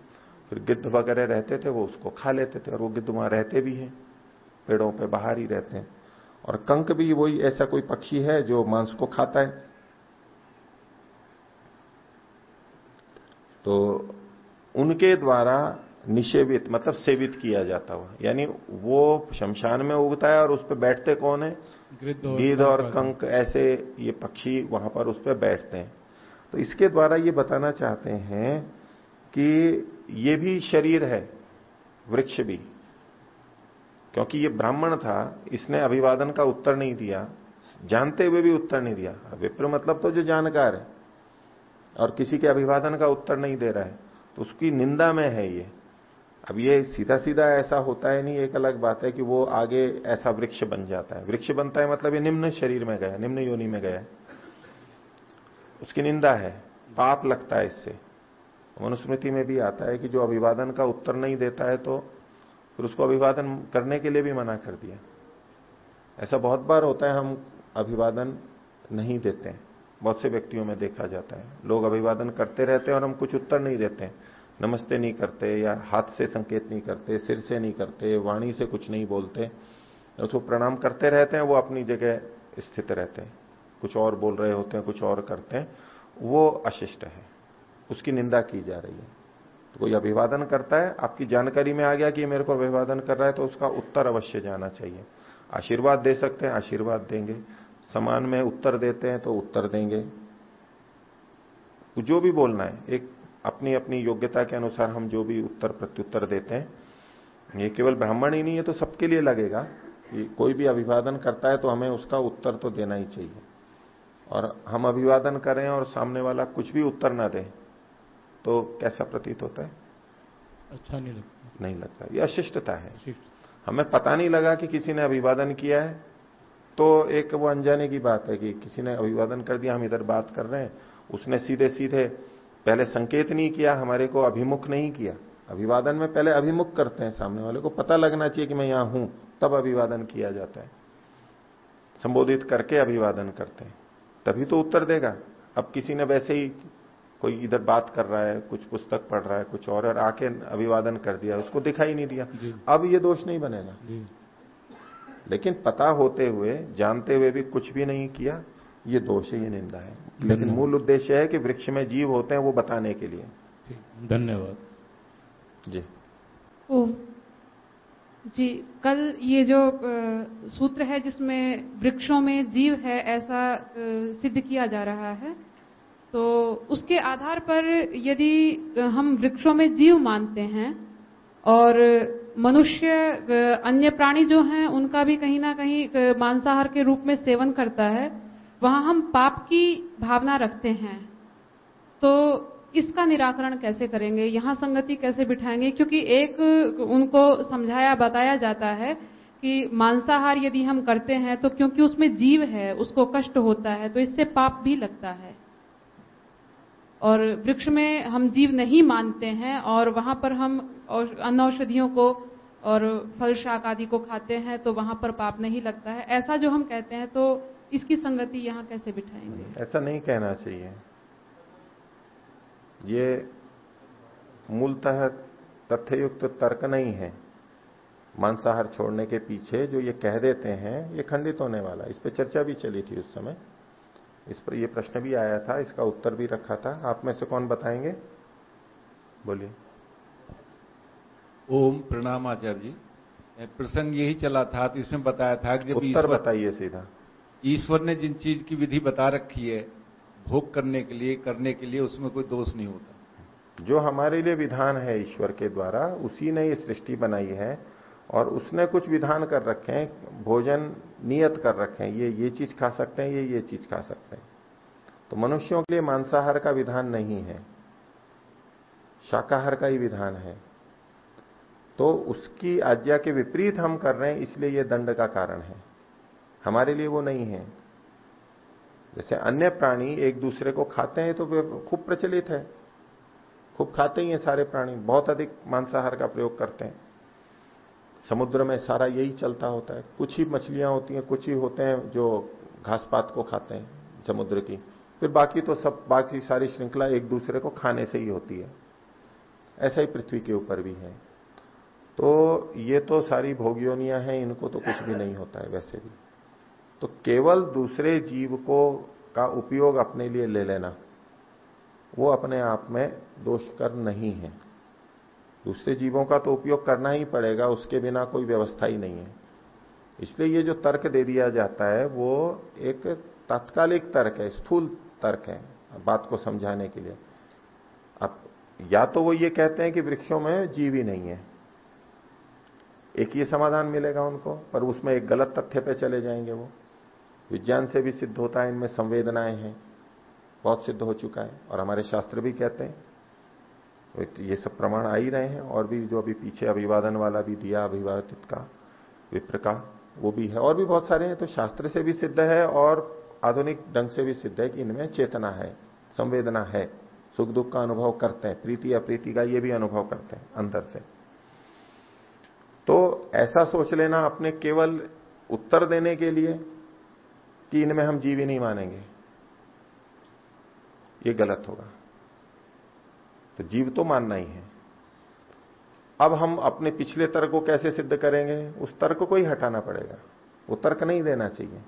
फिर गिद्ध वगैरह रहते थे वो उसको खा लेते थे और वो गिद्ध वहाँ रहते भी हैं पेड़ों पे बाहर ही रहते हैं। और कंक भी वही ऐसा कोई पक्षी है जो मांस को खाता है। तो उनके द्वारा निषेवित मतलब सेवित किया जाता हुआ यानी वो शमशान में उगता है और उस पर बैठते कौन है? गिद्ध और कंक। ऐसे ये पक्षी वहाँ पर उस पर बैठते हैं। तो इसके द्वारा ये बताना चाहते हैं कि ये भी शरीर है, वृक्ष भी। क्योंकि ये ब्राह्मण था, इसने अभिवादन का उत्तर नहीं दिया, जानते हुए भी उत्तर नहीं दिया। विप्र मतलब तो जो जानकार है, और किसी के अभिवादन का उत्तर नहीं दे रहा है तो उसकी निंदा में है ये। अब ये सीधा सीधा ऐसा होता है नहीं, एक अलग बात है कि वो आगे ऐसा वृक्ष बन जाता है। वृक्ष बनता है मतलब ये निम्न शरीर में गया, निम्न योनि में गया। उसकी निंदा है, पाप लगता है इससे। मनुस्मृति में भी आता है कि जो अभिवादन का उत्तर नहीं देता है तो फिर उसको अभिवादन करने के लिए भी मना कर दिया। ऐसा बहुत बार होता है, हम अभिवादन नहीं देते हैं। बहुत से व्यक्तियों में देखा जाता है। लोग अभिवादन करते रहते हैं और हम कुछ उत्तर नहीं देते नमस्ते नहीं करते या हाथ से संकेत नहीं करते, सिर से नहीं करते, वाणी से कुछ नहीं बोलते। उसको तो प्रणाम करते रहते हैं, वो अपनी जगह स्थित रहते हैं। कुछ और बोल रहे होते हैं, कुछ और करते हैं। वो अशिष्ट है। उसकी निंदा की जा रही है। तो कोई अभिवादन करता है, आपकी जानकारी में आ गया कि मेरे को अभिवादन कर रहा है तो उसका उत्तर अवश्य जाना चाहिए। आशीर्वाद दे सकते हैं, आशीर्वाद देंगे। समान में उत्तर देते हैं तो उत्तर देंगे। जो भी बोलना है, एक अपनी अपनी योग्यता के अनुसार हम जो भी उत्तर प्रत्युत्तर देते हैं, ये केवल ब्राह्मण ही नहीं है तो सबके लिए लगेगा कि कोई भी अभिवादन करता है तो हमें उसका उत्तर तो देना ही चाहिए। और हम अभिवादन करें और सामने वाला कुछ भी उत्तर ना दे तो कैसा प्रतीत होता है? अच्छा नहीं लगता। नहीं लगता। ये अशिष्टता है। हमें पता नहीं लगा कि किसी ने अभिवादन किया है। तो एक वो अनजाने की बात है कि किसी ने अभिवादन कर दिया हम इधर बात कर रहे हैं। उसने सीधे सीधे पहले संकेत नहीं किया हमारे को अभिमुख नहीं किया। अभिवादन में पहले अभिमुख करते हैं सामने वाले को पता लगना चाहिए कि मैं यहाँ हूँ तब अभिवादन किया जाता है। संबोधित करके अभिवादन करते हैं। तभी तो उत्तर देगा। अब किसी ने वैसे ही कोई इधर बात कर रहा है कुछ पुस्तक पढ़ रहा है कुछ और और आके अभिवादन कर दिया उसको दिखाई नहीं दिया। अब ये दोष नहीं बनेगा लेकिन पता होते हुए जानते हुए भी कुछ भी नहीं किया ये दोष है ये निंदा है। लेकिन मूल उद्देश्य है कि वृक्ष में जीव होते हैं वो बताने के लिए। धन्यवाद। जी। ओ जी कल ये जो सूत्र है जिसमें वृक्षों में जीव है ऐसा सिद्ध किया जा रहा है तो उसके आधार पर यदि हम वृक्षों में जीव मानते हैं और मनुष्य अन्य प्राणी जो हैं, उनका भी कहीं ना कहीं मांसाहार के रूप में सेवन करता है, वहाँ हम पाप की भावना रखते हैं। तो इसका निराकरण कैसे करेंगे? यहाँ संगति कैसे बिठाएँगे? क्योंकि एक उनको समझाया, बताया जाता है कि मांसाहार यदि हम करते हैं तो क्योंकि उसमें जीव है, उसको कष्ट होता है तो इससे पाप भी लगता है। और वृक्ष में हम जीव नहीं मानते हैं और वहाँ पर हम अन्न औषधियों को और फल शाक आदि को खाते हैं तो वहाँ पर पाप नहीं लगता है। ऐसा जो हम कहते हैं तो इसकी संगति यहाँ कैसे बिठाएँगे? ऐसा नहीं कहना चाहिए। ये मूलतः तथ्ययुक्त तर्क नहीं है। मांसाहार छोड़ने के पीछे जो ये कह देते हैं, ये खंडित होने वाला इस पर चर्चा भी चली थी उस समय। इस पर ये प्रश्न भी आया था इसका उत्तर भी रखा था। आप में से कौन बताएँगे? बोलिए। ओम प्रणाम आचार्य जी प्रसंग यही चला था तो इसमें बताया था कि जब उत्तर बताइए सीधा। ईश्वर ने जिन चीज़ की विधि बता रखी है भोग करने के लिए करने के लिए उसमें कोई दोष नहीं होता। जो हमारे लिए विधान है ईश्वर के द्वारा उसी ने ये सृष्टि बनाई है। और उसने कुछ विधान कर रखे हैं, भोजन नियत कर रखे हैं, ये ये चीज़ खा सकते हैं, ये ये चीज़ खा सकते हैं। तो मनुष्यों के लिए मांसाहार का विधान नहीं है, शाकाहार का ही विधान है। तो उसकी आज्ञा के विपरीत हम कर रहे हैं, इसलिए ये दंड का कारण है। हमारे लिए वो नहीं है। जैसे अन्य प्राणी एक दूसरे को खाते हैं तो वे खूब प्रचलित है। खूब खाते ही हैं सारे प्राणी, बहुत अधिक मांसाहार का प्रयोग करते हैं। समुद्र में सारा यही चलता होता है। कुछ ही मछलियाँ होती हैं, कुछ ही होते हैं जो घास पात को खाते हैं समुद्र की। फिर बाकी तो सब, बाकी सारी श्रृंखला एक दूसरे को खाने से ही होती है। ऐसा ही पृथ्वी के ऊपर भी है। तो ये तो सारी भोगियोनियाँ हैं, इनको तो कुछ भी नहीं होता है वैसे भी। तो केवल दूसरे जीव को, का उपयोग अपने लिए ले लेना, वो अपने आप में दोष कर नहीं है। दूसरे जीवों का तो उपयोग करना ही पड़ेगा, उसके बिना कोई व्यवस्था ही नहीं है। इसलिए ये जो तर्क दे दिया जाता है, वो एक तात्कालिक तर्क है, स्थूल तर्क है, बात को समझाने के लिए। अब, या तो वो ये कहते हैं कि वृक्षों में जीव ही नहीं है। एक ये समाधान मिलेगा उनको, पर उसमें एक गलत तथ्य पे चले जाएँगे वो। विज्ञान से भी सिद्ध होता है, इनमें संवेदनाएँ हैं, बहुत सिद्ध हो चुका है, और हमारे शास्त्र भी कहते हैं ये सब प्रमाण आ ही रहे हैं और भी जो अभी पीछे अभिवादन वाला भी दिया, अभिवादित का, विप्र का, वो भी है। और भी बहुत सारे हैं तो शास्त्र से भी सिद्ध है और आधुनिक ढंग से भी सिद्ध है कि इनमें चेतना है, संवेदना है, सुख दुख का अनुभव करते हैं, प्रीति, अप्रीति का ये भी अनुभव करते हैं, अंदर से। तो ऐसा सोच लेना अपने केवल उत्तर देने के लिए कि इनमें हम जीवी नहीं मानेंगे। ये गलत होगा। तो जीव तो मानना ही है। अब हम अपने पिछले तर्क को कैसे सिद्ध करेंगे? उस तर्क को ही हटाना पड़ेगा। वो तर्क नहीं देना चाहिए।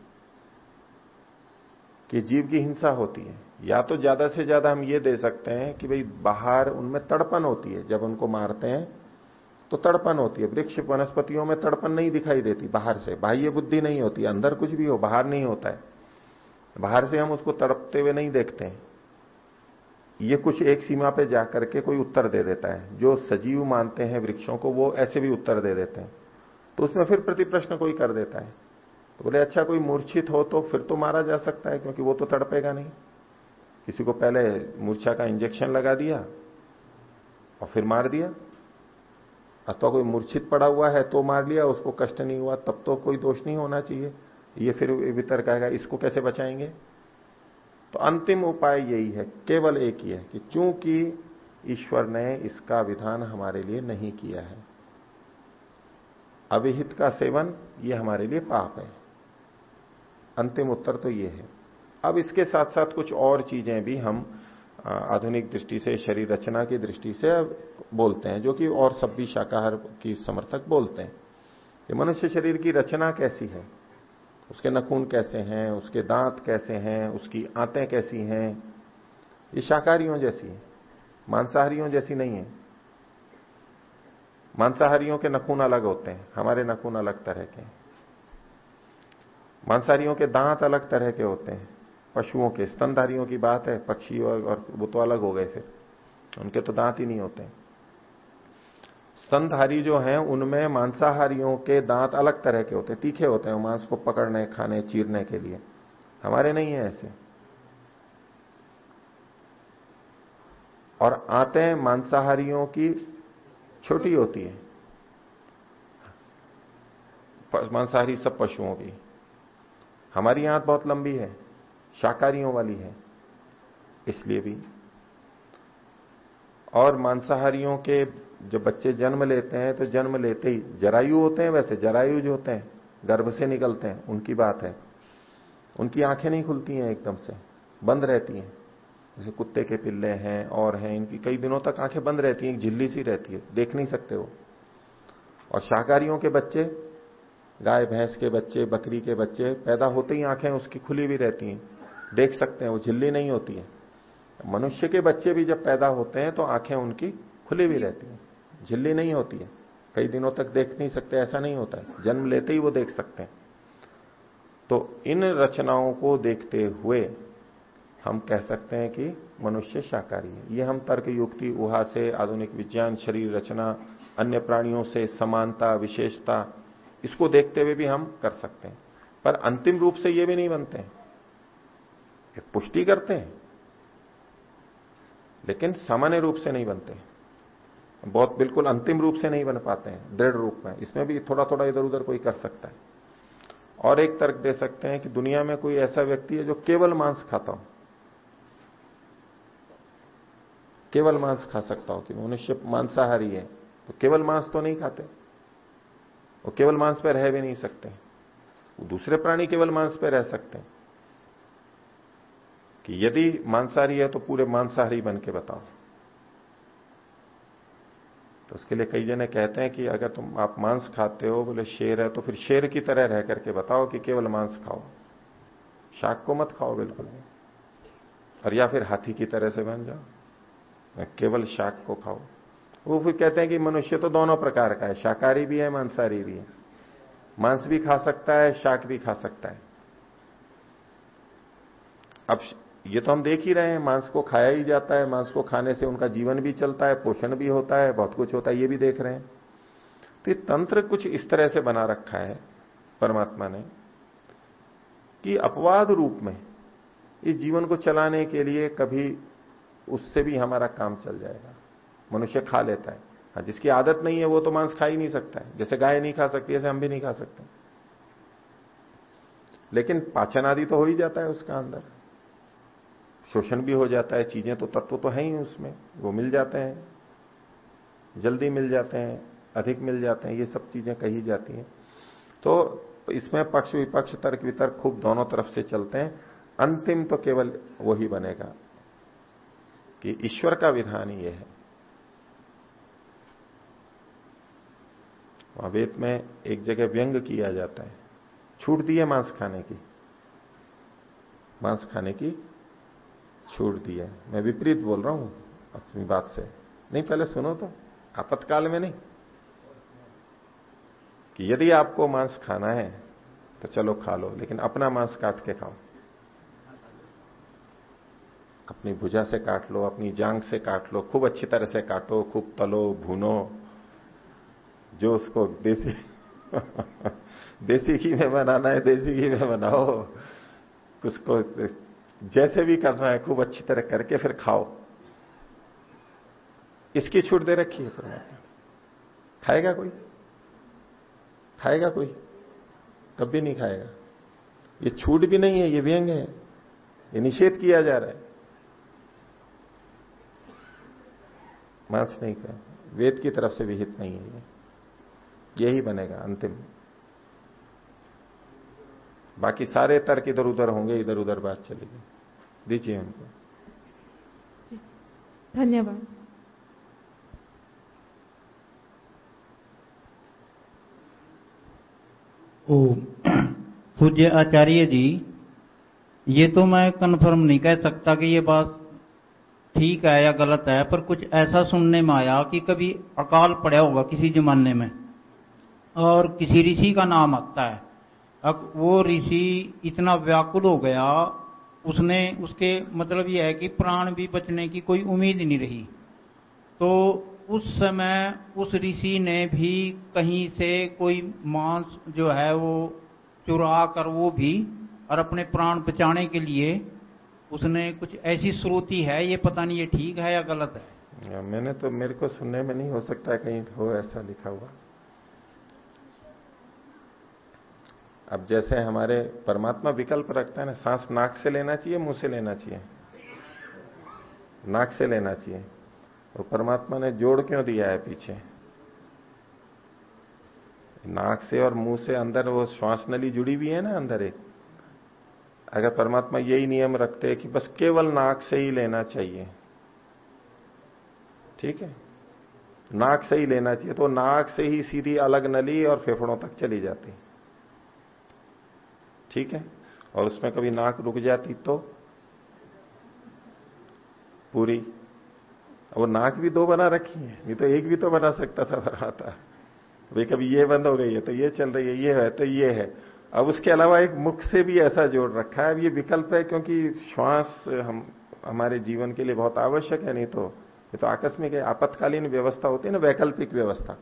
कि जीव की हिंसा होती है। या तो ज़्यादा से ज़्यादा हम ये दे सकते हैं कि भाई बाहर उनमें तड़पन होती है। जब उनको मारते हैं तो तड़पन होती है। वृक्ष वनस्पतियों में तड़पन नहीं दिखाई देती बाहर से। बाह्य बुद्धि नहीं होती। अंदर कुछ भी हो, बाहर नहीं होता है। बाहर से हम उसको तड़पते हुए नहीं देखते हैं। ये कुछ एक सीमा पे जाकर के कोई उत्तर दे देता है। जो सजीव मानते हैं वृक्षों को, वो ऐसे भी उत्तर दे देते हैं। तो उसमें फिर प्रति प्रश्न कोई कर देता है। तो बोले अच्छा कोई मूर्छित हो तो फिर तो मारा जा सकता है, क्योंकि वो तो तड़पेगा नहीं। किसी को पहले मूर्छा का इंजेक्शन लगा दिया और फिर मार दिया। अथवा कोई मूर्छित पड़ा हुआ है तो मार लिया, उसको कष्ट नहीं हुआ, तब तो कोई दोष नहीं होना चाहिए। ये फिर वितर्क आएगा इसको कैसे बचाएँगे? तो अंतिम उपाय यही है, केवल एक ही है कि चूँकि ईश्वर ने इसका विधान हमारे लिए नहीं किया है, अविहित का सेवन ये हमारे लिए पाप है। अंतिम उत्तर तो ये है। अब इसके साथ साथ कुछ और चीज़ें भी हम आधुनिक दृष्टि से, शरीर रचना की दृष्टि से बोलते हैं, जो कि और सब भी शाकाहार की समर्थक बोलते हैं कि मनुष्य शरीर की रचना कैसी है? उसके नखून कैसे हैं, उसके दांत कैसे हैं, उसकी आंतें कैसी हैं? ये शाकाहारियों जैसी है, मांसाहारियों जैसी नहीं है। मांसाहारियों के नखून अलग होते हैं, हमारे नखून अलग तरह के मांसाहारियों के दांत अलग तरह के होते हैं, पशुओं के, स्तनधारियों की बात है, पक्षी और वो तो अलग हो गए फिर, उनके तो दांत ही नहीं होते स्तनधारी जो हैं, उनमें मांसाहारियों के दांत अलग तरह के होते हैं, तीखे होते हैं, मांस को पकड़ने, खाने, चीरने के लिए। हमारे नहीं है ऐसे। और आते मांसाहारियों की छोटी होती है। मांसाहारी सब पशुओं की। हमारी आंत बहुत लंबी है, शाकाहारियों वाली है, इसलिए भी। और मांसाहारियों के जब बच्चे जन्म लेते हैं तो जन्म लेते ही जरायु होते हैं वैसे जरायु जो होते हैं गर्भ से निकलते हैं उनकी बात है। उनकी आँखें नहीं खुलती हैं एकदम से बंद रहती हैं। जैसे कुत्ते के पिल्ले हैं और हैं इनकी कई दिनों तक आँखें बंद रहती हैं झिल्ली सी रहती है देख नहीं सकते वो। और शाकाहारियों के बच्चे गाय भैंस के बच्चे बकरी के बच्चे पैदा होते ही आँखें उसकी खुली भी रहती हैं देख सकते हैं वो झिल्ली नहीं होती है। मनुष्य के बच्चे भी जब पैदा होते हैं तो आँखें उनकी खुली भी रहती हैं। झिल्ली नहीं होती है। कई दिनों तक देख नहीं सकते, ऐसा नहीं होता है। जन्म लेते ही वो देख सकते हैं। तो इन रचनाओं को देखते हुए हम कह सकते हैं कि मनुष्य शाकाहारी है। ये हम तर्क युक्ति, उहा से, आधुनिक विज्ञान, शरीर रचना, अन्य प्राणियों से, समानता, विशेषता, इसको देखते हुए भी हम कर सकते हैं। पर अंतिम रूप से ये भी नहीं बनते हैं। पुष्टि करते हैं, लेकिन सामान्य रूप से नहीं बनते बहुत बिल्कुल अंतिम रूप से नहीं बन पाते हैं, दृढ़ रूप में। इसमें भी थोड़ा थोड़ा इधर उधर कोई कर सकता है। और एक तर्क दे सकते हैं कि दुनिया में कोई ऐसा व्यक्ति है जो केवल मांस खाता हो। केवल मांस खा सकता हो कि मनुष्य मांसाहारी है तो केवल मांस तो नहीं खाते। वो केवल मांस पर रह भी नहीं सकते। दूसरे प्राणी केवल मांस पर रह सकते हैं। कि यदि मांसाहारी है तो पूरे मांसाहारी बन के बताओ। तो उसके लिए कई जने कहते हैं कि अगर तुम आप मांस खाते हो, बोले शेर है तो फिर शेर की तरह रह करके बताओ कि केवल मांस खाओ। शाक को मत खाओ, बिल्कुल और या फिर हाथी की तरह से बन जाओ। केवल शाक को खाओ वो फिर कहते हैं कि मनुष्य तो दोनों प्रकार का है, शाकाहारी भी है, मांसाहारी भी है। मांस भी खा सकता है, शाक भी खा सकता है। अब ये तो हम देख ही रहे हैं, मांस को खाया ही जाता है, मांस को खाने से उनका जीवन भी चलता है, पोषण भी होता है, बहुत कुछ होता है, ये भी देख रहे हैं। तो ये तंत्र कुछ इस तरह से बना रखा है परमात्मा ने कि अपवाद रूप में इस जीवन को चलाने के लिए कभी उससे भी हमारा काम चल जाएगा। मनुष्य खा लेता है। हाँ जिसकी आदत नहीं है वो तो मांस खा ही नहीं सकता है। जैसे गाय नहीं खा सकती, ऐसे हम भी नहीं खा सकते। लेकिन पाचन आदि तो हो ही जाता है उसका अंदर। शोषण भी हो जाता है, चीज़ें तो तत्व तो है ही उसमें, वो मिल जाते हैं, जल्दी मिल जाते हैं, अधिक मिल जाते हैं, ये सब चीज़ें कही जाती हैं। तो इसमें पक्ष विपक्ष, तर्क वितर्क खूब दोनों तरफ़ से चलते हैं। अंतिम तो केवल वही बनेगा कि ईश्वर का विधान ही है। वेद में एक जगह व्यंग किया जाता है। छूट दी है मांस खाने की। मांस खाने की छूट दिया। मैं विपरीत बोल रहा हूँ अपनी बात से। नहीं, पहले सुनो तो। आपत्काल में नहीं। कि यदि आपको मांस खाना है तो चलो खा लो, लेकिन अपना मांस काट के खाओ। अपनी भुजा से काट लो, अपनी जांग से काट लो, खूब अच्छी तरह से काटो, खूब तलो, भूनो, जो उसको देसी देसी घी में बनाना है, देसी घी में बनाओ, उसको जैसे भी करना है, खूब अच्छी तरह करके फिर खाओ। इसकी छूट दे रखी है परमात्मा खाएगा कोई? खाएगा कोई? कभी नहीं खाएगा। ये छूट भी नहीं है, ये व्यंग है। ये निषेध किया जा रहा है। मांस नहीं का वेद की तरफ़ से विहित नहीं है ये। यही बनेगा अंतिम। बाकी सारे तर्क इधर उधर होंगे इधर उधर बात चलेगी दीजिए उनको। धन्यवाद। ओ पूज्य आचार्य जी ये तो मैं कन्फर्म नहीं कह सकता कि ये बात ठीक है या गलत है पर कुछ ऐसा सुनने में आया कि कभी अकाल पड़ा होगा किसी जमाने में और किसी ऋषि का नाम आता है। अब वो ऋषि इतना व्याकुल हो गया, उसने, उसके मतलब यह है कि प्राण भी बचने की कोई उम्मीद नहीं रही। तो उस समय उस ऋषि ने भी कहीं से कोई मांस जो है वो चुरा कर वो भी, और अपने प्राण बचाने के लिए उसने कुछ ऐसी श्रुति है, ये पता नहीं ये ठीक है या गलत है। मैंने तो मेरे को सुनने में नहीं हो सकता कहीं हो ऐसा लिखा हुआ। अब जैसे हमारे परमात्मा विकल्प रखता है ना, सांस नाक से लेना चाहिए, मुँह से लेना चाहिए। नाक से लेना चाहिए। और परमात्मा ने जोड़ क्यों दिया है पीछे? नाक से और मुँह से अंदर वो श्वास नली जुड़ी हुई है ना अंदर एक। अगर परमात्मा यही नियम रखते कि बस केवल नाक से ही लेना चाहिए, ठीक है? नाक से ही लेना चाहिए तो नाक से ही सीधी अलग नली और फेफड़ों तक चली जाती। ठीक है? और उसमें कभी नाक रुक जाती तो? पूरी। वो नाक भी दो बना रखी है, नहीं तो एक भी तो बना सकता था बनाता भाई कभी ये बंद हो गई है तो ये चल रही है, ये है तो ये है। अब उसके अलावा एक मुख से भी ऐसा जोड़ रखा है। अब ये विकल्प है, क्योंकि श्वास हम, हमारे जीवन के लिए बहुत आवश्यक है, नहीं तो ये तो आकस्मिक है, आपातकालीन व्यवस्था होती है ना, वैकल्पिक व्यवस्था,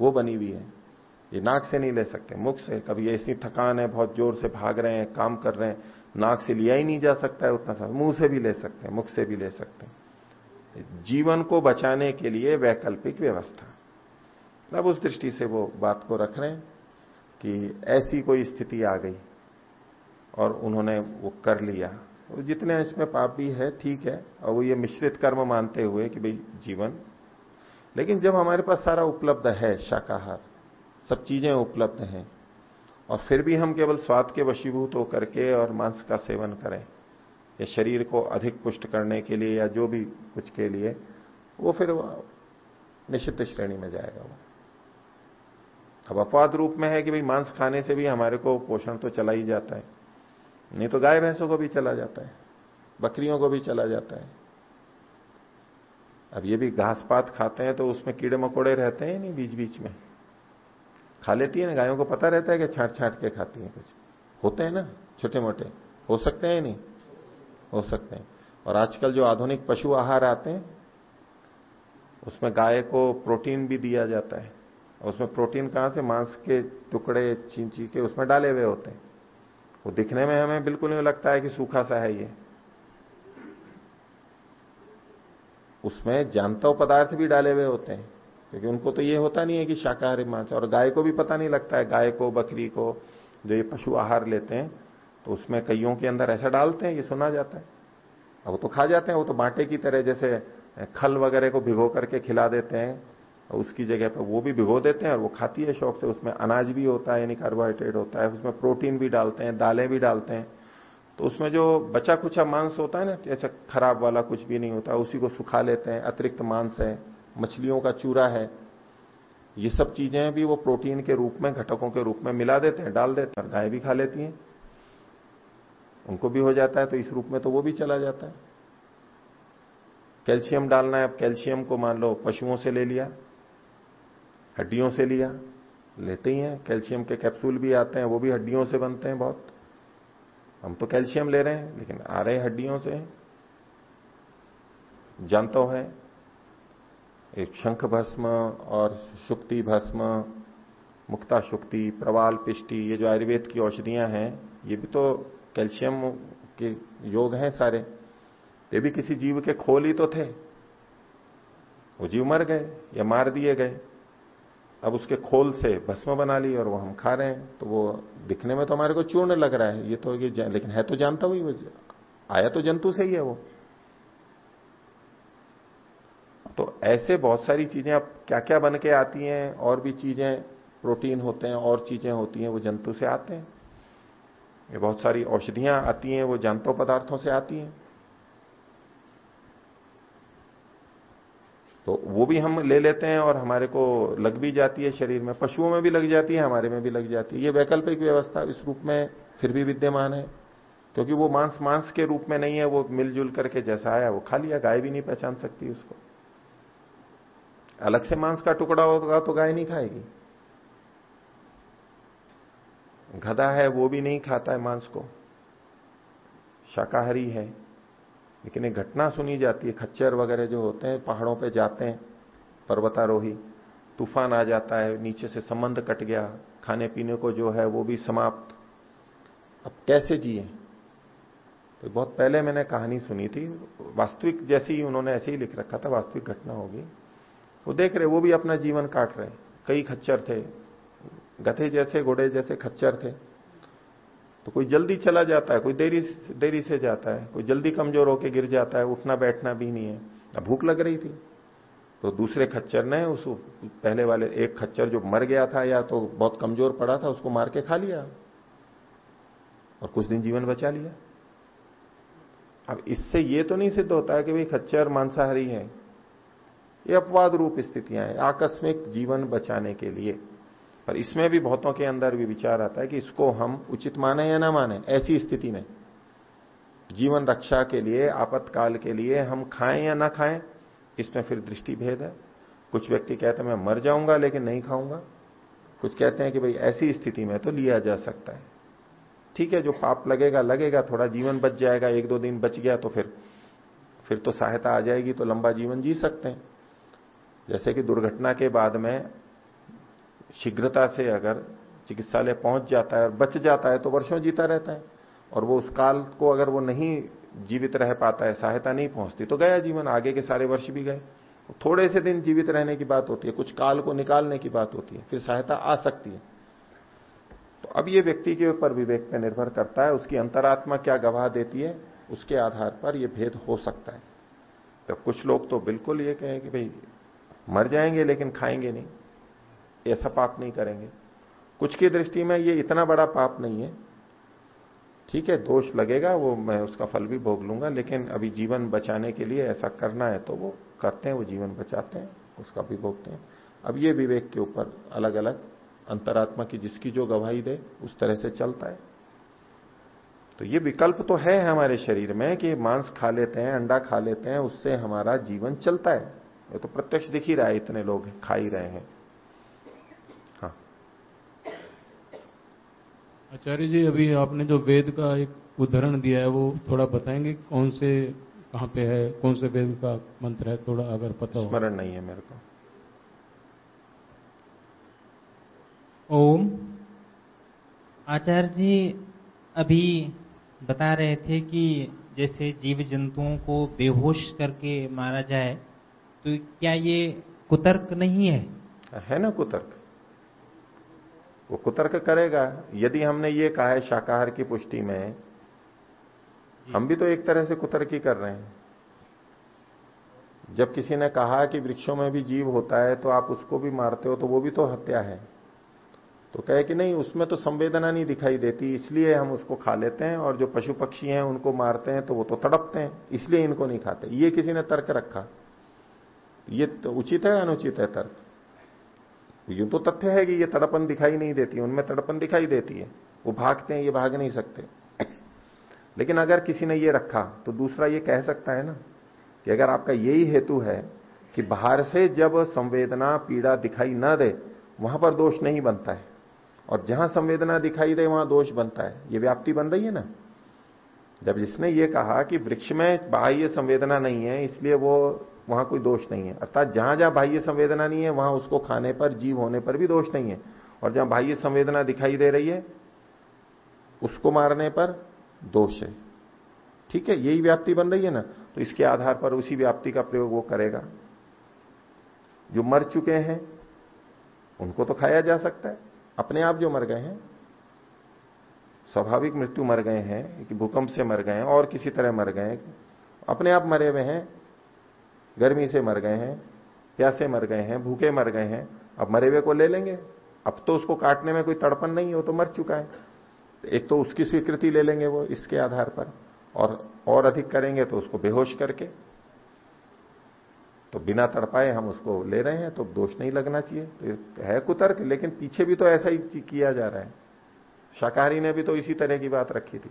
वो बनी हुई है। ये नाक से नहीं ले सकते, मुख से। कभी ऐसी थकान है, बहुत ज़ोर से भाग रहे हैं, काम कर रहे हैं, नाक से लिया ही नहीं जा सकता है उतना मुँह से भी ले सकते हैं, मुख से भी ले सकते हैं। जीवन को बचाने के लिए वैकल्पिक व्यवस्था। अब उस दृष्टि से वो बात को रख रहे हैं कि ऐसी कोई स्थिति आ गई और उन्होंने वो कर लिया। जितने इसमें पाप भी है, ठीक है, और वो ये मिश्रित कर्म मानते हुए कि भाई जीवन। लेकिन जब हमारे पास सारा उपलब्ध है शाकाहार सब चीज़ें उपलब्ध हैं। और फिर भी हम केवल स्वाद के वशीभूत होकर के और मांस का सेवन करें, या शरीर को अधिक पुष्ट करने के लिए या जो भी कुछ के लिए, वो फिर निश्चित श्रेणी में जाएगा वो। अब अपवाद रूप में है कि भाई मांस खाने से भी हमारे को पोषण तो चला ही जाता है। नहीं तो गाय भैंसों को भी चला जाता है, बकरियों को भी चला जाता है। अब ये भी घास पात खाते हैं तो उसमें कीड़े मकोड़े रहते हैं नहीं बीच बीच में। खा लेती है ना, गायों को पता रहता है कि छाट छाट के खाती है कुछ। होते हैं ना छोटे मोटे हो सकते हैं नहीं? हो सकते हैं। और आजकल जो आधुनिक पशु आहार आते हैं, उसमें गाय को प्रोटीन भी दिया जाता है। उसमें प्रोटीन कहाँ से? मांस के टुकड़े, चींची के उसमें डाले हुए होते हैं। वो दिखने में हमें बिल्कुल नहीं लगता है कि सूखा सा है ये। उसमें जानता पदार्थ भी डाले हुए होते हैं। क्योंकि उनको तो ये होता नहीं है कि शाकाहारी मांस और गाय को भी पता नहीं लगता है। गाय को, बकरी को जो ये पशु आहार लेते हैं तो उसमें कईयों के अंदर ऐसा डालते हैं, ये सुना जाता है। अब वो तो खा जाते हैं, वो तो बांटे की तरह जैसे खल वगैरह को भिगो करके खिला देते हैं, और उसकी जगह पर वो भी भिगो देते हैं, और वो खाती है शौक से। उसमें अनाज भी होता है, यानी कार्बोहाइड्रेट होता है। उसमें प्रोटीन भी डालते हैं, दालें भी डालते हैं। तो उसमें जो बचा कुचा मांस होता है ना जैसे खराब वाला कुछ भी नहीं होता। उसी को सुखा लेते हैं, अतिरिक्त मांस है। मछलियों का चूरा है, ये सब चीज़ें भी वो प्रोटीन के रूप में, घटकों के रूप में मिला देते हैं, डाल देते हैं गाय भी खा लेती हैं। उनको भी हो जाता है तो इस रूप में तो वो भी चला जाता है। कैल्शियम डालना है, अब कैल्शियम को मान लो पशुओं से ले लिया, हड्डियों से लिया, लेते ही हैं, कैल्शियम के कैप्सूल भी आते हैं, वो भी हड्डियों से बनते हैं बहुत। हम तो कैल्शियम ले रहे हैं, लेकिन आ रहे हड्डियों से। जानतो है एक शंख भस्म और शुक्ति भस्म, मुक्ता शुक्ति, प्रवाल पिष्टि, ये जो आयुर्वेद की औषधियाँ हैं, ये भी तो कैल्शियम के योग हैं सारे। ये भी किसी जीव के खोल ही तो थे। वो जीव मर गए या मार दिए गए। अब उसके खोल से भस्म बना ली और वो हम खा रहे हैं तो वो दिखने में तो हमारे को चूर्ण लग रहा है। ये तो ये लेकिन है तो जानता हुई आया तो जंतु से ही है वो। तो ऐसे बहुत सारी चीज़ें अब क्या क्या बन के आती हैं, और भी चीज़ें, प्रोटीन होते हैं, और चीज़ें होती हैं, वो जंतु से आते हैं। ये बहुत सारी औषधियाँ आती हैं, वो जंतु पदार्थों से आती हैं। तो वो भी हम ले लेते हैं, और हमारे को लग भी जाती है शरीर में, पशुओं में भी लग जाती है, हमारे में भी लग जाती है। ये वैकल्पिक व्यवस्था इस रूप में फिर भी विद्यमान है, क्योंकि वो मांस मांस के रूप में नहीं है, वो मिलजुल करके जैसा आया, वो खा लिया, गाय भी नहीं पहचान सकती उसको। अलग से मांस का टुकड़ा होगा तो गाय नहीं खाएगी। गधा है, वो भी नहीं खाता है मांस को। शाकाहारी है, लेकिन एक घटना सुनी जाती है। खच्चर वगैरह जो होते हैं, पहाड़ों पे जाते हैं, पर्वतारोही, तूफ़ान आ जाता है, नीचे से संबंध कट गया, खाने पीने को जो है वो भी समाप्त। अब कैसे जिए? तो बहुत पहले मैंने कहानी सुनी थी। वास्तविक जैसी ही उन्होंने ऐसे ही लिख रखा था, वास्तविक घटना होगी। वो देख रहे, वो भी अपना जीवन काट रहे कई खच्चर थे। गधे जैसे, घोड़े जैसे खच्चर थे। तो कोई जल्दी चला जाता है, कोई देरी देरी से जाता है, कोई जल्दी कमज़ोर होकर गिर जाता है, उठना बैठना भी नहीं है। अब भूख लग रही थी। तो दूसरे खच्चर ने उस पहले वाले एक खच्चर जो मर गया था या तो बहुत कमज़ोर पड़ा था, उसको मार के खा लिया और कुछ दिन जीवन बचा लिया। अब इससे ये तो नहीं सिद्ध होता है कि भाई खच्चर मांसाहारी है। ये अपवाद रूप स्थितियाँ हैं, आकस्मिक जीवन बचाने के लिए। पर इसमें भी बहुतों के अंदर भी विचार आता है कि इसको हम उचित माने या ना माने, ऐसी स्थिति में। जीवन रक्षा के लिए, आपातकाल के लिए हम खाएँ या ना खाएँ, इसमें फिर दृष्टि भेद है। कुछ व्यक्ति कहते हैं, मैं मर जाऊँगा लेकिन नहीं खाऊँगा। कुछ कहते हैं कि, भाई, ऐसी स्थिति में तो लिया जा सकता है। ठीक है, जो पाप लगेगा लगेगा, थोड़ा जीवन बच जाएगा, एक दो दिन बच गया तो फिर फिर तो सहायता आ जाएगी तो लंबा जीवन जी सकते हैं। जैसे कि दुर्घटना के बाद में शीघ्रता से अगर चिकित्सालय पहुँच जाता है और बच जाता है तो वर्षों जीता रहता है। और वो उस काल को अगर वो नहीं जीवित रह पाता है, सहायता नहीं पहुँचती तो गया जीवन, आगे के सारे वर्ष भी गए। थोड़े से दिन जीवित रहने की बात होती है, कुछ काल को निकालने की बात होती है, फिर सहायता आ सकती है। तो अब ये व्यक्ति के ऊपर विवेक पर निर्भर करता है, उसकी अंतरात्मा क्या गवाह देती है, उसके आधार पर यह भेद हो सकता है। तो कुछ लोग तो बिल्कुल ये कहें कि भाई मर जाएँगे लेकिन खाएँगे नहीं। ऐसा पाप नहीं करेंगे। कुछ की दृष्टि में ये इतना बड़ा पाप नहीं है। ठीक है, दोष लगेगा, वो मैं उसका फल भी भोग लूँगा, लेकिन अभी जीवन बचाने के लिए ऐसा करना है तो वो करते हैं, वो जीवन बचाते हैं, उसका भी भोगते हैं। अब ये विवेक के ऊपर अलग अलग अंतरात्मा की जिसकी जो गवाही दे, उस तरह से चलता है। तो ये विकल्प तो है हमारे शरीर में कि मांस खा लेते हैं, अंडा खा लेते हैं, उससे हमारा जीवन चलता है। ये तो प्रत्यक्ष दिख ही रहा है इतने लोग खा ही रहे हैं। हाँ। आचार्य जी अभी आपने जो वेद का एक उदाहरण दिया है वो थोड़ा बताएँगे कौन से कहाँ पे है कौन से वेद का मंत्र है थोड़ा अगर पता हो। स्मरण नहीं है मेरे को। ओम। आचार्य जी अभी बता रहे थे कि जैसे जीव जंतुओं को बेहोश करके मारा जाए तो क्या ये कुतर्क नहीं है? है ना कुतर्क। वो कुतर्क करेगा। यदि हमने ये कहा है शाकाहार की पुष्टि में हम भी तो एक तरह से कुतर्क कर रहे हैं। जब किसी ने कहा कि वृक्षों में भी जीव होता है तो आप उसको भी मारते हो तो वो भी तो हत्या है। तो कहे कि नहीं उसमें तो संवेदना नहीं दिखाई देती इसलिए हम उसको खा लेते हैं और जो पशु पक्षी हैं उनको मारते हैं तो वो तो तड़पते हैं इसलिए इनको नहीं खाते। ये किसी ने तर्क रखा। ये तो उचित है, अनुचित है तर्क? यूँ तो तथ्य है कि ये तड़पन दिखाई नहीं देती, उनमें तड़पन दिखाई देती है। वो भागते हैं, ये भाग नहीं सकते। लेकिन अगर किसी ने ये रखा तो दूसरा ये कह सकता है ना, कि अगर आपका यही हेतु है कि बाहर से जब संवेदना, पीड़ा दिखाई ना दे, वहाँ पर दोष नहीं बनता है। और जहाँ संवेदना दिखाई दे, वहाँ दोष बनता है। ये व्याप्ति बन रही है ना? जब जिसने ये कहा कि वृक्ष में बाह्य संवेदना नहीं है, इसलिए वो वहाँ कोई दोष नहीं है। अर्थात जहाँ जहाँ बाह्य संवेदना नहीं है, वहाँ उसको खाने पर, जीव होने पर भी दोष नहीं है। और जहाँ बाह्य संवेदना दिखाई दे रही है, उसको मारने पर दोष है। ठीक है, यही व्याप्ति बन रही है ना? तो इसके आधार पर उसी व्याप्ति का प्रयोग वो करेगा। जो मर चुके हैं, उनको तो खाया जा सकता है। अपने आप जो मर गए हैं, स्वाभाविक मृत्यु मर गए हैं, कि भूकंप से मर गए हैं, और किसी तरह मर गए हैं। अपने आप मरे हुए हैं गर्मी से मर गए हैं, प्यासे मर गए हैं, भूखे मर गए हैं, अब मरे हुए को ले लेंगे। अब तो उसको काटने में कोई तड़पन नहीं हो तो मर चुका है। एक तो उसकी स्वीकृति ले लेंगे वो इसके आधार पर, और और अधिक करेंगे तो उसको बेहोश करके। तो बिना तड़पाए हम उसको ले रहे हैं तो दोष नहीं लगना चाहिए। तो है कुतर्क, लेकिन पीछे भी तो ऐसा ही किया जा रहा है। शाकाहारी ने भी तो इसी तरह की बात रखी थी।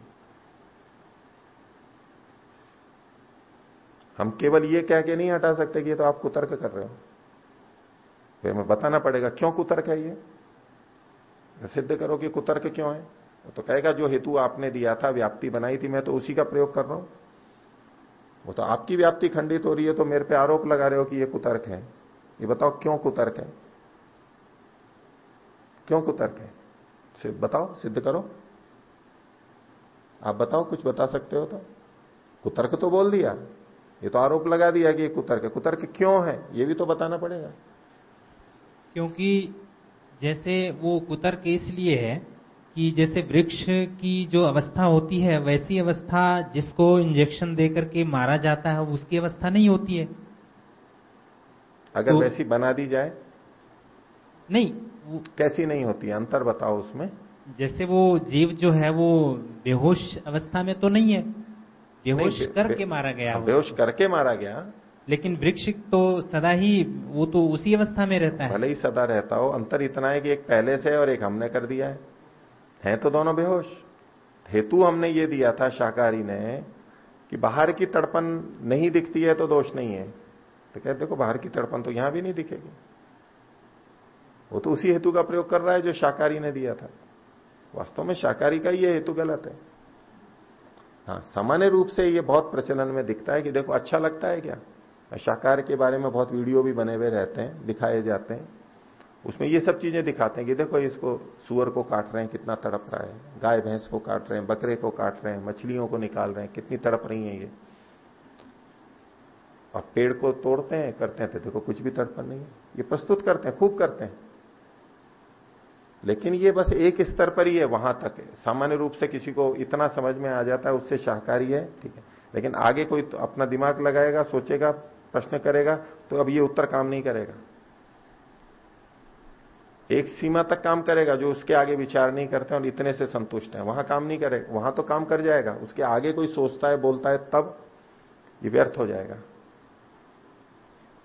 हम केवल ये कह के नहीं हटा सकते कि ये तो आप कुतर्क कर रहे हो। फिर हमें बताना पड़ेगा, क्यों कुतर्क है ये? सिद्ध करो कि कुतर्क क्यों है? तो कहेगा, जो हेतु आपने दिया था, व्याप्ति बनाई थी, मैं तो उसी का प्रयोग कर रहा हूँ। वो तो आपकी व्याप्ति खंडित हो रही है तो मेरे पे आरोप लगा रहे हो कि ये कुतर्क है। ये बताओ, क्यों कुतर्क है? क्यों कुतर्क है? सिद्ध, बताओ, सिद्ध करो। आप बताओ, कुछ बता सकते हो तो? कुतर्क तो बोल दिया। ये तो आरोप लगा दिया कि ये कुतर्क है कुतर्क क्यों है? ये भी तो बताना पड़ेगा। क्योंकि जैसे वो कुतर्क इसलिए है कि जैसे वृक्ष की जो अवस्था होती है वैसी अवस्था जिसको इंजेक्शन दे करके मारा जाता है उसकी अवस्था नहीं होती है। अगर तो, वैसी बना दी जाए? नहीं कैसी नहीं होती? है अंतर बताओ उसमें। जैसे वो जीव जो है वो बेहोश अवस्था में तो नहीं है। बेहोश करके मारा गया हाँ, बेहोश करके मारा गया। लेकिन वृक्ष तो सदा ही वो तो उसी अवस्था में रहता है। भले ही सदा रहता हो अंतर इतना है कि एक पहले से और एक हमने कर दिया है। हैं तो दोनों बेहोश। हेतु हमने ये दिया था शाकाहारी ने कि बाहर की तड़पन नहीं दिखती है तो दोष नहीं है। तो कहते देखो बाहर की तड़पन तो यहाँ भी नहीं दिखेगी। वो तो उसी हेतु का प्रयोग कर रहा है जो शाकाहारी ने दिया था। वास्तव में शाकाहारी का ये हेतु गलत है। हाँ सामान्य रूप से ये बहुत प्रचलन में दिखता है कि देखो अच्छा लगता है क्या? शाकाहार के बारे में बहुत वीडियो भी बने हुए रहते हैं, दिखाए जाते हैं। उसमें ये सब चीज़ें दिखाते हैं कि देखो, इसको सुअर को काट रहे हैं, कितना तड़प रहा है। गाय भैंस को काट रहे हैं, बकरे को काट रहे हैं, मछलियों को निकाल रहे हैं, कितनी तड़प रही है ये। और पेड़ को तोड़ते हैं, करते हैं तो देखो, कुछ भी तड़पन नहीं है। ये प्रस्तुत करते हैं, खूब करते हैं। लेकिन ये बस एक स्तर पर ही है, वहाँ तक है। सामान्य रूप से किसी को इतना समझ में आ जाता है, उससे शाहकारी है, ठीक है। लेकिन आगे कोई तो अपना दिमाग लगाएगा, सोचेगा, प्रश्न करेगा तो अब ये उत्तर काम नहीं करेगा। एक सीमा तक काम करेगा जो उसके आगे विचार नहीं करते और इतने से संतुष्ट है। वहाँ काम नहीं करेगा, वहाँ तो काम कर जाएगा। उसके आगे कोई सोचता है, बोलता है, तब ये व्यर्थ हो जाएगा।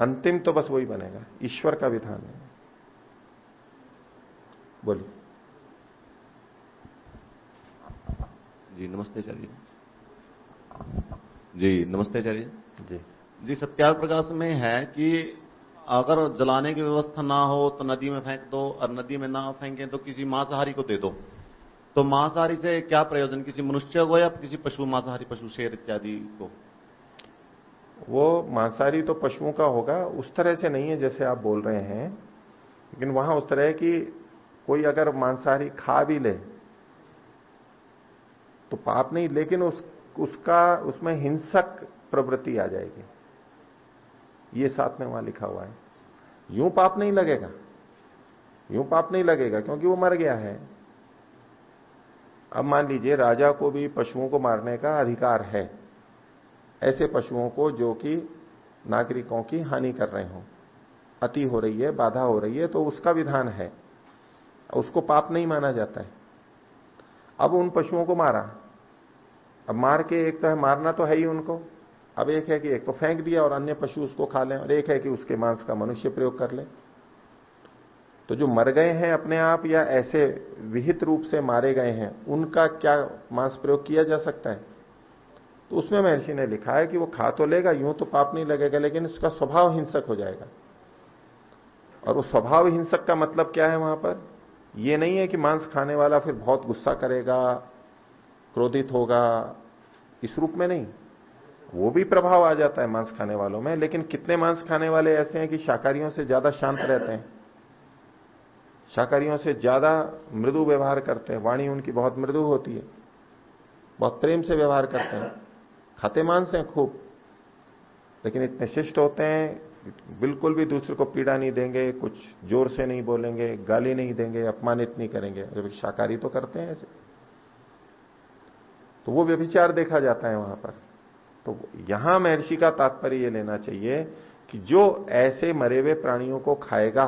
अंतिम तो बस वही बनेगा, ईश्वर का विधान है। बोलिए। जी नमस्ते चलिए जी नमस्ते चलिए जी। जी सत्यार प्रकाश में है कि अगर जलाने की व्यवस्था ना हो तो नदी में फेंक दो और नदी में ना फेंके तो किसी मांसाहारी को दे दो। तो मांसाहारी से क्या प्रयोजन? किसी मनुष्य को या किसी पशु मांसाहारी पशु शेर इत्यादि को? वो मांसाहारी तो पशुओं का होगा उस तरह से नहीं है जैसे आप बोल रहे हैं लेकिन वहाँ उस तरह की कोई अगर मांसाहारी खा भी ले तो पाप नहीं, लेकिन उस, उसका, उसमें हिंसक प्रवृत्ति आ जाएगी। ये साथ में वहाँ लिखा हुआ है। यूँ पाप नहीं लगेगा। यूँ पाप नहीं लगेगा, क्योंकि वो मर गया है। अब मान लीजिए, राजा को भी पशुओं को मारने का अधिकार है। ऐसे पशुओं को जो कि नागरिकों की हानि कर रहे हो। अति हो रही है, बाधा हो रही है तो उसका विधान है। उसको पाप नहीं माना जाता है। अब उन पशुओं को मारा। अब मार के एक तो है, मारना तो है ही उनको। अब एक है कि एक तो फेंक दिया और अन्य पशु उसको खा लें और एक है कि उसके मांस का मनुष्य प्रयोग कर ले। तो जो मर गए हैं अपने आप या ऐसे विहित रूप से मारे गए हैं, उनका क्या मांस प्रयोग किया जा सकता है? तो उसमें महर्षि ने लिखा है कि वो खा तो लेगा, यूँ तो पाप नहीं लगेगा, लेकिन उसका स्वभाव हिंसक हो जाएगा। और वो स्वभाव हिंसक का मतलब क्या है वहाँ पर? ये नहीं है कि मांस खाने वाला फिर बहुत गुस्सा करेगा, क्रोधित होगा, इस रूप में नहीं। वो भी प्रभाव आ जाता है मांस खाने वालों में, लेकिन कितने मांस खाने वाले ऐसे हैं कि शाकाहारियों से ज़्यादा शांत रहते हैं? शाकाहारियों से ज़्यादा मृदु व्यवहार करते हैं, वाणी उनकी बहुत मृदु होती है, बहुत प्रेम से व्यवहार करते हैं। खाते मांस हैं खूब, लेकिन इतने शिष्ट होते हैं बिल्कुल भी दूसरे को पीड़ा नहीं देंगे, कुछ ज़ोर से नहीं बोलेंगे, गाली नहीं देंगे, अपमानित नहीं करेंगे। जब शाकाहारी तो करते हैं ऐसे। तो वो व्यभिचार देखा जाता है वहाँ पर। तो यहाँ महर्षि का तात्पर्य ये लेना चाहिए कि जो ऐसे मरे हुए प्राणियों को खाएगा,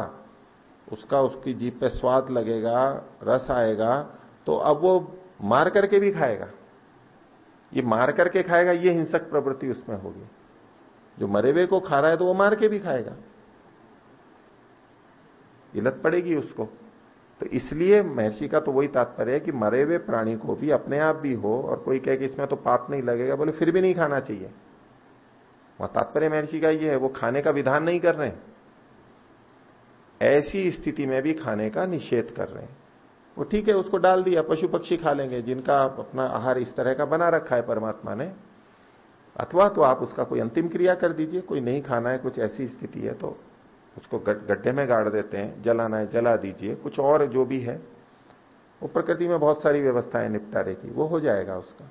उसका उसकी जीप पे स्वाद लगेगा, रस आएगा तो अब वो मार करके भी खाएगा। ये मार करके खाएगा, ये हिंसक प्रवृत्ति उसमें होगी। जो मरे हुए को खा रहा है तो वो मार के भी खाएगा। इलत पड़ेगी उसको। तो इसलिए महर्षि का तो वही तात्पर्य है कि मरे हुए प्राणी को भी अपने आप भी हो और कोई कहे कि इसमें तो पाप नहीं लगेगा, बोले फिर भी नहीं खाना चाहिए। वहाँ तात्पर्य महर्षि का ये है, वो खाने का विधान नहीं कर रहे ऐसी स्थिति में भी खाने का निषेध कर रहे हैं। वो ठीक है, उसको डाल दिया, पशु पक्षी खा लेंगे, जिनका अपना आहार इस तरह का बना रखा है परमात्मा ने। अथवा तो आप उसका कोई अंतिम क्रिया कर दीजिए, कोई नहीं खाना है, कुछ ऐसी स्थिति है तो उसको गड्ढे में गाड़ देते हैं जलाना है, जला दीजिए, कुछ और जो भी है, वो प्रकृति में बहुत सारी व्यवस्थाएँ निपटारे की, वो हो जाएगा उसका।